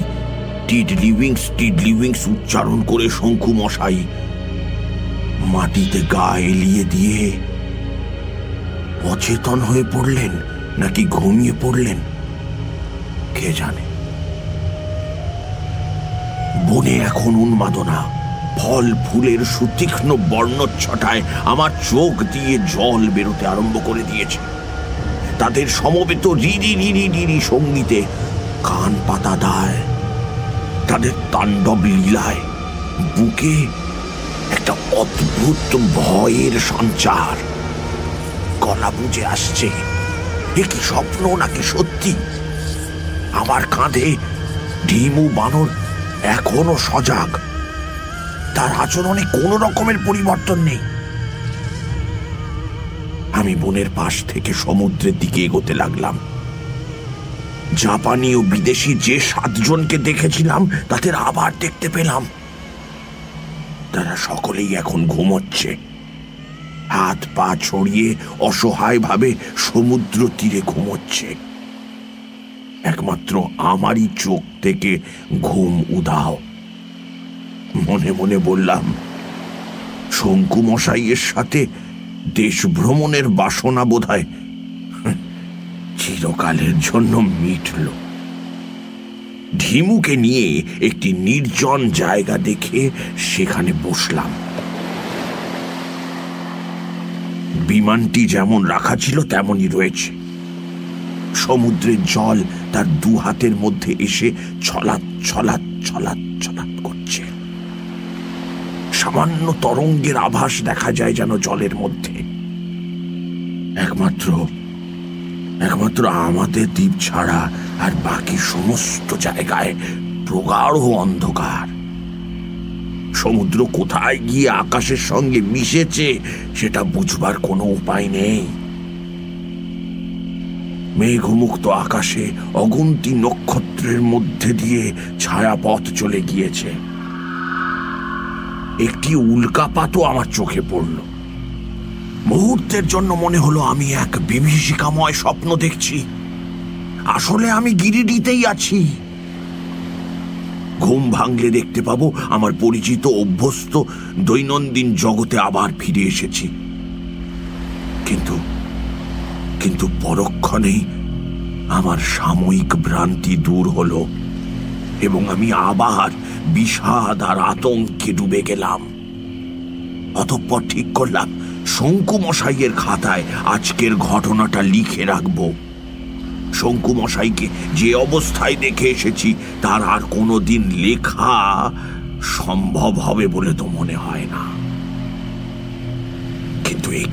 টিডলি উইংস টিডলি উইংস উচ্চারণ করে শঙ্কু মশাই মাটিতে গা এলিয়ে দিয়ে অচেতন হয়ে পড়লেন নাকি ঘুমিয়ে পড়লেন? কে জানে? বনে এখন উন্মাদনা। ফল, ফুলের সুতীক্ষ্ণ বর্ণচ্ছটায় আমার চোখ দিয়ে জল বেরোতে আরম্ভ করে দিয়েছে। তাদের সমবেত রিরি রিরি রিরি সঙ্গীতে কান পাতা দায়। তাদের তাণ্ডব লীলায় বুকে একটা অদ্ভুত ভয়ের সঞ্চার। গলা বুঝে আসছে, এ কি স্বপ্ন নাকি সত্যি? আমার কাঁধে ঢিমু বানর এখনও সজাগ। তার আচরণে কোনো রকমের পরিবর্তন নেই। আমি বনের পাশ থেকে সমুদ্রের দিকে এগোতে লাগলাম। জাপানি ও বিদেশি যে সাতজনকে দেখেছিলাম, তাদের আবার দেখতে পেলাম। তারা সকলেই এখন ঘুমোচ্ছে। হাত পা ছড়িয়ে অসহায়ভাবে সমুদ্র তীরে ঘুমোচ্ছে। একমাত্র আমারই চোখ থেকে ঘুম উদাও মনে মনে বললাম, শঙ্কু মশাইয়ের সাথে দেশ ভ্রমণের বাসনা বোধহয় চিরকালের জন্য মিটল। ঢিমুকে নিয়ে একটি নির্জন জায়গা দেখে সেখানে বসলাম। বিমানটি যেমন রাখা ছিল, তেমনই রয়েছে। সমুদ্রের জল তার দু হাতের মধ্যে এসে ছলাৎ ছলাৎ ছলাৎ ছলাৎ করছে। সামান্য তরঙ্গের আভাস দেখা যায় যেন জলের মধ্যে। একমাত্র একমাত্র আমাদের দ্বীপ ছাড়া আর বাকি সমস্ত জায়গায় প্রগাঢ় অন্ধকার। সমুদ্র কোথায় গিয়ে আকাশের সঙ্গে মিশেছে, সেটা বুঝবার কোনো উপায় নেই। মেঘমুক্ত আকাশে অগুন্তি নক্ষত্রের মধ্যে দিয়ে ছায়াপথ চলে গিয়েছে। একটি উল্কাপাতও আমার চোখে পড়ল। মুহূর্তের জন্য মনে হলো আমি এক বিভীষিকাময় স্বপ্ন দেখছি। আসলে আমি গিরিডিতেই আছি। ঘুম ভাঙলে দেখতে পাবো আমার পরিচিত অভ্যস্ত দৈনন্দিন জগতে আবার ফিরে এসেছি। কিন্তু কিন্তু পরক্ষণেই আমার সাময়িক ভ্রান্তি দূর হল এবং আমি আবার বিষাদ আর আতঙ্কে ডুবে গেলাম। অতঃপর ঠিক করলাম, শঙ্কু মশাইয়ের খাতায় আজকের ঘটনাটা লিখে রাখব। শঙ্কু মশাইকে যে অবস্থায় দেখে এসেছি, তার আর কোনোদিন লেখা সম্ভব হবে বলে তো মনে হয় না। কিন্তু এ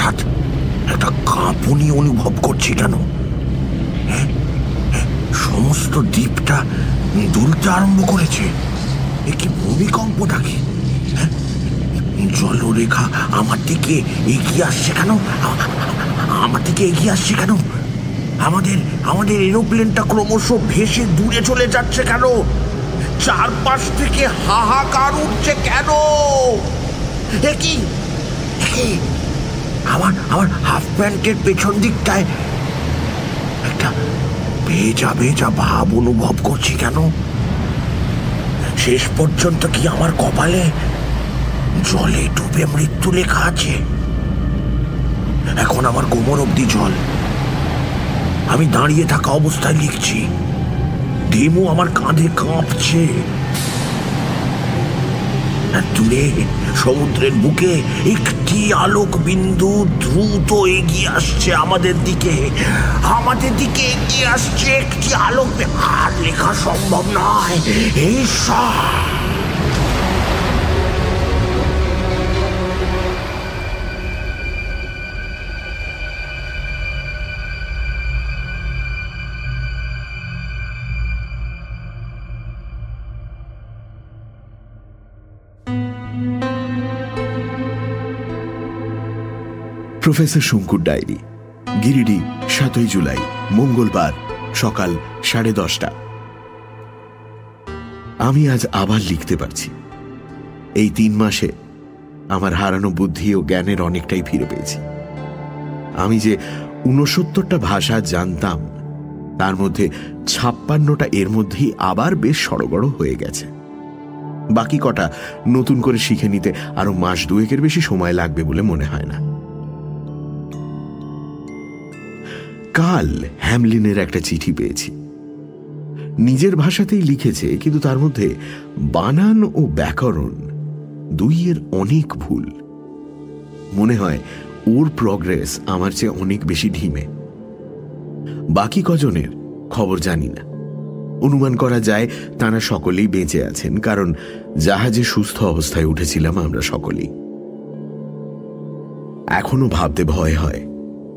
হঠাৎ একটা কাঁপুনি অনুভব করছি কেন হ্যাঁ? হ্যাঁ? সমস্ত দ্বীপটা দুলতে আরম্ভ করেছে একটি ভূমিকম্প নাকি হ্যাঁ? জলরেখা আমার দিকে এগিয়ে আসছে কেন আমার দিকে এগিয়ে আসছে কেন আমাদের আমাদের এরোপ্লেনটা ক্রমশ ভেসে দূরে চলে যাচ্ছে কেন চারপাশ থেকে হাহাকার উঠছে কেন এ কি? আমার আমার হাফ প্যান্টের পেছন দিকটায় একটা ভেজা ভেজা ভাব অনুভব করছি কেন? শেষ পর্যন্ত কি আমার কপালে জলে ডুবে মৃত্যু লেখা আছে? এখন আমার কোমর অব্দি জল। আমি দাঁড়িয়ে থাকা অবস্থায় লিখছি, ডিমু আমার কাঁধে কাঁপছে। দূরে, সমুদ্রের বুকে একটি আলোক বিন্দু দ্রুত এগিয়ে আসছে আমাদের দিকে। আমাদের দিকে এগিয়ে আসছে একটি আলোক। আর লেখা সম্ভব নয়। ঈশ্বর প্রফেসর শঙ্কুর ডায়েরি। গিরিডি, সাতই জুলাই, মঙ্গলবার, সকাল সাড়ে দশটা। আমি আজ আবার লিখতে পারছি। এই তিন মাসে আমার হারানো বুদ্ধি ও জ্ঞানের অনেকটাই ফিরে পেয়েছি। আমি যে উনসত্তরটা ভাষা জানতাম, তার মধ্যে ছাপ্পান্নটা এর মধ্যেই আবার বেশ সড়গড় হয়ে গেছে। বাকি কটা নতুন করে শিখে নিতে আরও মাস দুয়েকের বেশি সময় লাগবে বলে মনে হয় না। কাল হ্যামলিনের একটা চিঠি পেয়েছি। নিজের ভাষাতেই লিখেছে, কিন্তু তার মধ্যে বানান ও ব্যাকরণ দুইয়ের অনেক ভুল। মনে হয় ওর প্রগ্রেস আমার চেয়ে অনেক বেশি ঢিমে। বাকি কজনের খবর জানি না। অনুমান করা যায় তারা সকলেই বেঁচে আছেন, কারণ জাহাজে সুস্থ অবস্থায় উঠেছিলাম আমরা সকলেই। এখনও ভাবতে ভয় হয়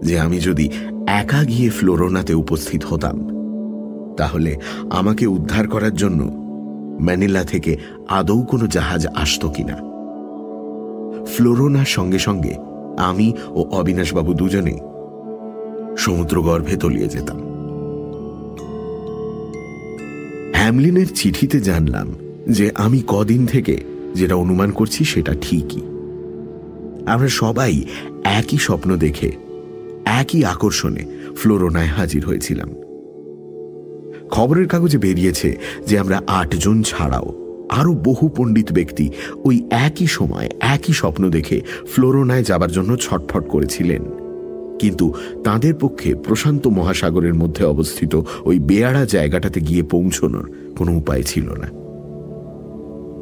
যে আমি যদি একা গিয়ে ফ্লোরোনাতে উপস্থিত হতাম, তাহলে আমাকে উদ্ধার করার জন্য ম্যানিলা থেকে আদৌ কোনো জাহাজ আসত কিনা। ফ্লোরোনার সঙ্গে সঙ্গে আমি ও অবিনাশবাবু দুজনেই সমুদ্র গর্ভে তলিয়ে যেতাম। হ্যামলিনের চিঠিতে জানলাম যে আমি কদিন থেকে যেটা অনুমান করছি সেটা ঠিকই। আমরা সবাই একই স্বপ্ন দেখে একই আকর্ষণে ফ্লোরোনায় হাজির হয়েছিলাম। খবরের কাগজে বেরিয়েছে যে আমরা আটজন ছাড়াও আরও বহু পণ্ডিত ব্যক্তি ওই একই সময় একই স্বপ্ন দেখে ফ্লোরোনায় যাবার জন্য ছটফট করেছিলেন। কিন্তু তাদের পক্ষে প্রশান্ত মহাসাগরের মধ্যে অবস্থিত ওই বেয়াড়া জায়গাটাতে গিয়ে পৌঁছনোর কোনো উপায় ছিল না।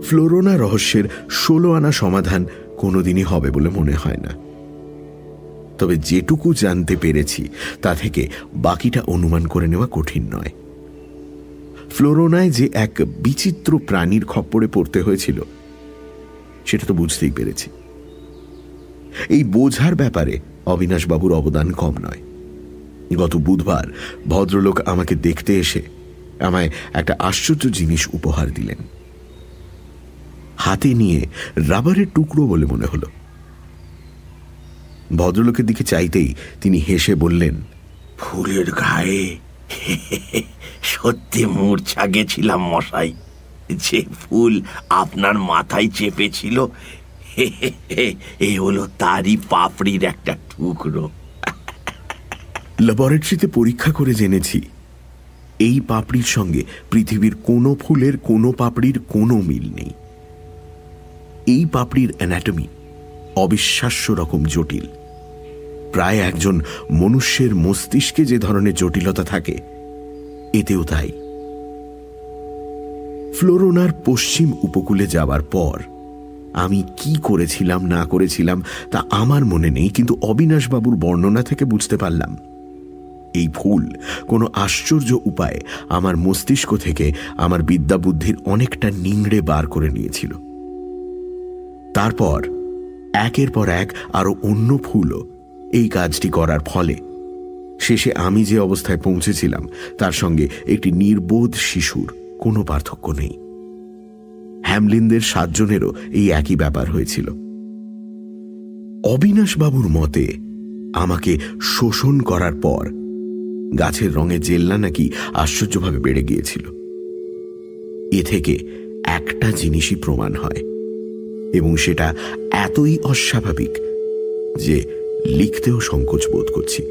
ফ্লোরোনা রহস্যের ষোলো আনা সমাধান কোনোদিনই হবে বলে মনে হয় না। তবে যেটুকু জানতে পেরেছি, তা থেকে বাকিটা অনুমান করে নেওয়া কঠিন নয়। ফ্লোরোনায় যে এক বিচিত্র প্রাণীর খপ্পরে পড়তে হয়েছিল, সেটা তো বুঝতেই পেরেছি। এই বোঝার ব্যাপারে অবিনাশবাবুর অবদান কম নয়। গত বুধবার ভদ্রলোক আমাকে দেখতে এসে আমায় একটা আশ্চর্য জিনিস উপহার দিলেন। হাতে নিয়ে রাবারের টুকরো বলে মনে হলো। ভদ্রলোকের দিকে চাইতেই তিনি হেসে বললেন ফুলের গায়ে সত্যি মূর্ছা গেছিলাম মশাই। যে ফুল আপনার মাথায় চেপেছিল এ হলো তারই পাপড়ির একটা টুকরো। ল্যাবরেটরিতে পরীক্ষা করে জেনেছি এই পাপড়ির সঙ্গে পৃথিবীর কোনো ফুলের কোনো পাপড়ির কোনো মিল নেই। এই পাপড়ির অ্যানাটমি অবিশ্বাস্য রকম জটিল। প্রায় একজন মনুষ্যের মস্তিষ্কে যে ধরনের জটিলতা থাকে, এতেও তাই। ফ্লোরোনার পশ্চিম উপকূলে যাবার পর আমি কি করেছিলাম, না করেছিলাম, তা আমার মনে নেই, কিন্তু অবিনাশবাবুর বর্ণনা থেকে বুঝতে পারলাম। এই ফুল কোনো আশ্চর্য উপায়ে আমার মস্তিষ্ক থেকে আমার বিদ্যাবুদ্ধির অনেকটা নিংড়ে বার করে নিয়েছিল। তারপর একের পর এক আরও অন্য ফুলও এই কাজটি করার ফলে। শেষে আমি যে অবস্থায় পৌঁছেছিলাম, তার সঙ্গে একটি নির্বোধ শিশুর কোনো পার্থক্য নেই। হ্যামলিনদের সাতজনেরও এই একই ব্যাপার হয়েছিল। অবিনাশবাবুর মতে, আমাকে শোষণ করার পর গাছের রঙে জেল্লা নাকি আশ্চর্যভাবে বেড়ে গিয়েছিল। এ থেকে একটা জিনিসই প্রমাণ হয়, এবং সেটা এতই অস্বাভাবিক যে লিখতেও সংকোচ বোধ করছি।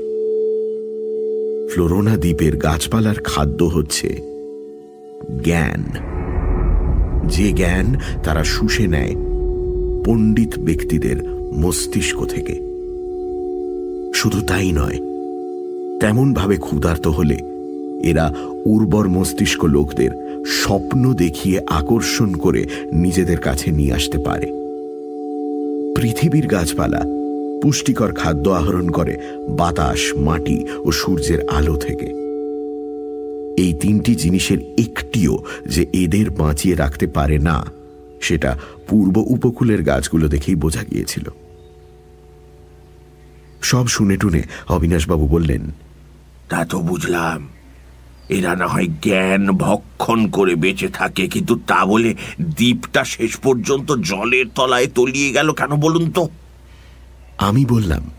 ফ্লোরোনা দ্বীপের গাছপালার খাদ্য হচ্ছে জ্ঞান। যে জ্ঞান তারা শুষে নেয় পণ্ডিত ব্যক্তিদের মস্তিষ্ক থেকে। শুধু তাই নয়, তেমনভাবে ক্ষুধার্ত হলে এরা উর্বর মস্তিষ্ক লোকদের স্বপ্ন দেখিয়ে আকর্ষণ করে নিজেদের কাছে নিয়ে আসতে পারে। পৃথিবীর গাছপালা পুষ্টিকর খাদ্য আহরণ করে বাতাস, মাটি ও সূর্যের আলো থেকে। এই তিনটি জিনিসের একটিও যে এদের বাঁচিয়ে রাখতে পারে না, সেটা পূর্ব উপকূলের গাছগুলো দেখেই বোঝা গিয়েছিল। সব শুনে টুনে অবিনাশবাবু বললেন, তা তো বুঝলাম। এরা না হয় জ্ঞান ভক্ষণ করে বেঁচে থাকে, কিন্তু তা বলে দ্বীপটা শেষ পর্যন্ত জলের তলায় তলিয়ে গেল কেন বলুন তো? আমি বললাম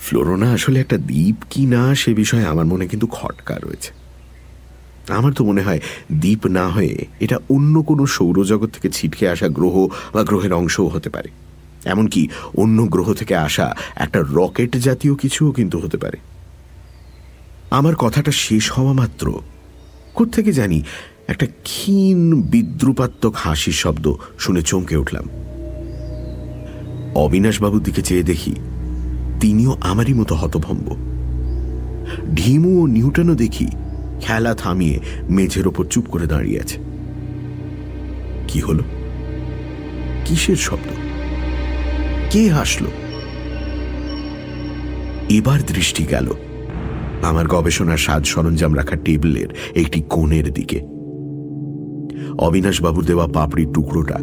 ফ্লোরোনা আসলে একটা দ্বীপ কি না সে বিষয়ে আমার মনে কিন্তু খটকা রয়েছে। আমার তো মনে হয় দ্বীপ না হয়ে এটা অন্য কোনো সৌরজগৎ থেকে ছিটকে আসা গ্রহ বা গ্রহের অংশও হতে পারে। এমনকি অন্য গ্রহ থেকে আসা একটা রকেট জাতীয় কিছুও কিন্তু হতে পারে। আমার কথাটা শেষ হওয়া মাত্র। থেকে জানি একটা ক্ষীণ বিদ্রুপাত্মক হাসির শব্দ শুনে চমকে উঠলাম। অবিনাশবাবুর দিকে চেয়ে দেখি তিনিও আমারই মতো হতভম্ব। ঢিমু ও নিউটনও দেখি খেলা থামিয়ে মেঝের ওপর চুপ করে দাঁড়িয়ে আছে। কি হল? কিসের শব্দ কে হাসল? এবার দৃষ্টি গেল। আমার গবেষণার সাজ সরঞ্জাম রাখার টেবিলের একটি কোণের দিকে। অবিনাশবাবুর দেওয়া পাপড়ির টুকরোটা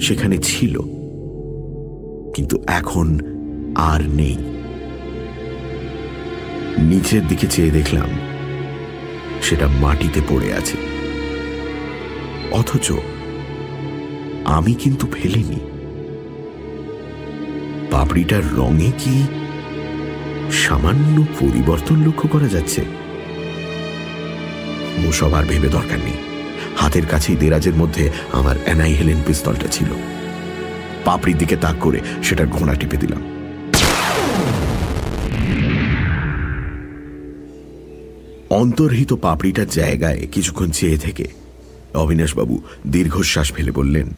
সেখানে ছিল। কিন্তু এখন আর নেই। নিচের দিকে চেয়ে দেখলাম সেটা মাটিতে পড়ে আছে। অথচ আমি কিন্তু ফেলিনি। পাপড়িটার রঙে কি সামান্য পরিবর্তন লক্ষ্য করা যাচ্ছে? ওসব আর ভেবে দরকার নেই। হাতের কাছেই দেরাজের মধ্যে আমার অ্যানাই অ্যানাইহেলেন পিস্তলটা ছিল। পাপড়ির দিকে তাক করে সেটার ঘোড়া টিপে দিলাম। অন্তর্হিত পাপড়িটার জায়গায় কিছুক্ষণ চেয়ে থেকে অবিনাশবাবু দীর্ঘশ্বাস ফেলে বললেন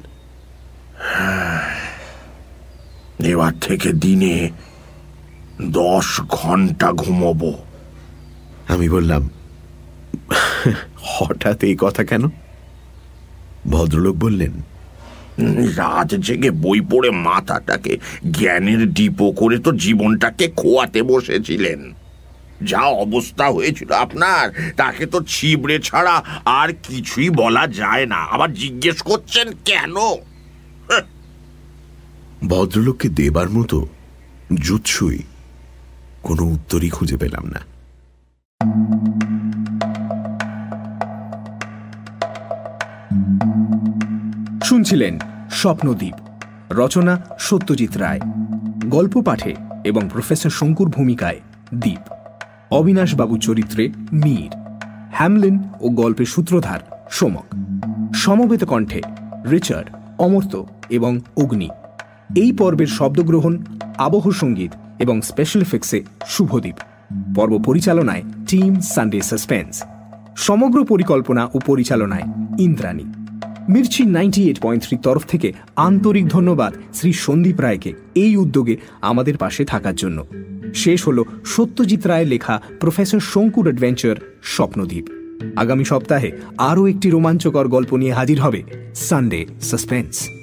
এবার থেকে দিনে দশ ঘণ্টা ঘুমবো। আমি বললাম হঠাৎ এই কথা কেন? ভদ্রলোক বললেন রাত জেগে বই পড়ে মাথাটাকে, জ্ঞানের ডিপো করে তো জীবনটাকে খোয়াতে বসেছিলেন। যা অবস্থা হয়েছিল আপনার, তাকে তো ছিবড়ে ছাড়া আর কিছুই বলা যায় না। আবার জিজ্ঞেস করছেন কেন? ভদ্রলোককে দেবার মতো জুৎসুই কোনো উত্তরই খুঁজে পেলাম না। শুনছিলেন স্বপ্নদ্বীপ রচনা সত্যজিৎ রায়, গল্প পাঠে এবং প্রফেসর শঙ্কুর ভূমিকায় দ্বীপ অবিনাশবাবু চরিত্রে মীর, হ্যামলিন ও গল্পের সূত্রধার সোমক, সমবেত কণ্ঠে রিচার্ড অমর্ত এবং অগ্নি। এই পর্বের শব্দগ্রহণ আবহ সংগীত এবং স্পেশাল এফেক্টসে শুভদ্বীপ পর্ব পরিচালনায় টিম সানডে সাসপেন্স। সমগ্র পরিকল্পনা ও পরিচালনায় Indrani. Mirchi ninety eight point থ্রির তরফ থেকে আন্তরিক ধন্যবাদ শ্রী সন্দীপ রায়কে এই উদ্যোগে আমাদের পাশে থাকার জন্য। শেষ হল সত্যজিৎ রায়ের লেখা প্রফেসর শঙ্কুর অ্যাডভেঞ্চার স্বপ্নদ্বীপ। আগামী সপ্তাহে আরও একটি রোমাঞ্চকর গল্প নিয়ে হাজির হবে সানডে সাসপেন্স।